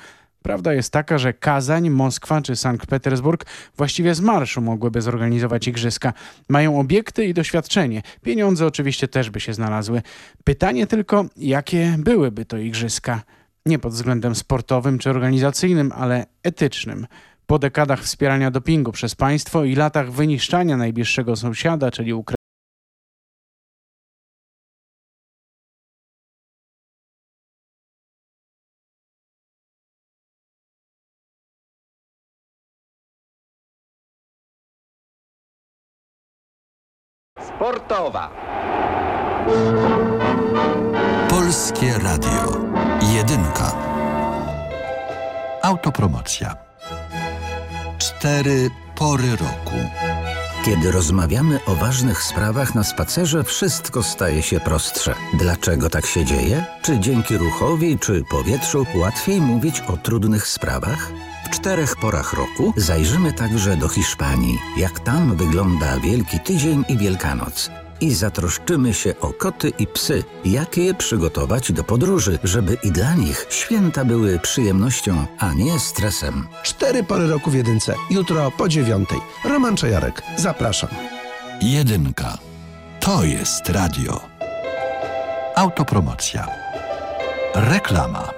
S54: Prawda jest taka, że Kazań, Moskwa czy Sankt Petersburg właściwie z marszu mogłyby zorganizować igrzyska. Mają obiekty i doświadczenie. Pieniądze oczywiście też by się znalazły. Pytanie tylko, jakie byłyby to igrzyska? Nie pod względem sportowym czy organizacyjnym, ale etycznym. Po dekadach wspierania dopingu przez państwo i latach wyniszczania najbliższego sąsiada, czyli Ukrainy,
S3: Sportowa. Polskie Radio. Jedynka. Autopromocja. Cztery pory roku.
S55: Kiedy rozmawiamy o ważnych sprawach na spacerze, wszystko staje się prostsze. Dlaczego tak się dzieje? Czy dzięki ruchowi, czy powietrzu łatwiej mówić o trudnych sprawach? W czterech porach roku zajrzymy także do Hiszpanii, jak tam wygląda Wielki Tydzień i Wielkanoc. I zatroszczymy się o koty i psy, jak je przygotować do podróży, żeby i dla nich święta były przyjemnością, a nie stresem.
S3: Cztery pory roku w jedynce. Jutro po dziewiątej. Roman Czajarek. Zapraszam. Jedynka. To jest radio. Autopromocja. Reklama.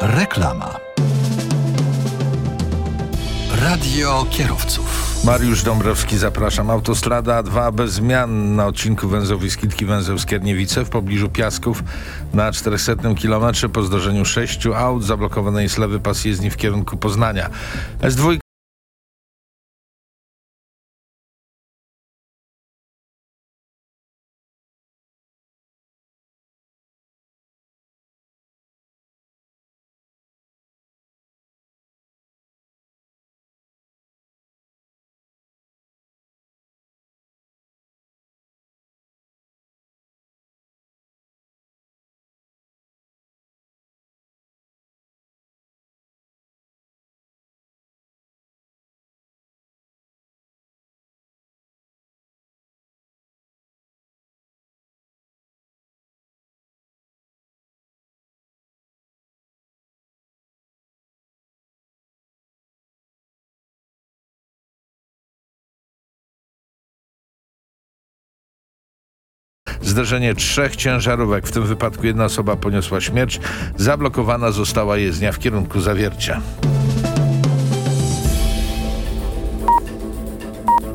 S56: Reklama. Radio kierowców.
S57: Mariusz Dąbrowski, zapraszam. Autostrada 2 bez zmian na odcinku węzowej Skitki węzeł Skierniewice w pobliżu Piasków na 400 km po zdarzeniu sześciu aut. Zablokowany jest lewy pas jezdni w kierunku Poznania. S2Zderzenie trzech ciężarówek, w tym wypadku jedna osoba poniosła śmierć. Zablokowana została jezdnia w kierunku zawiercia.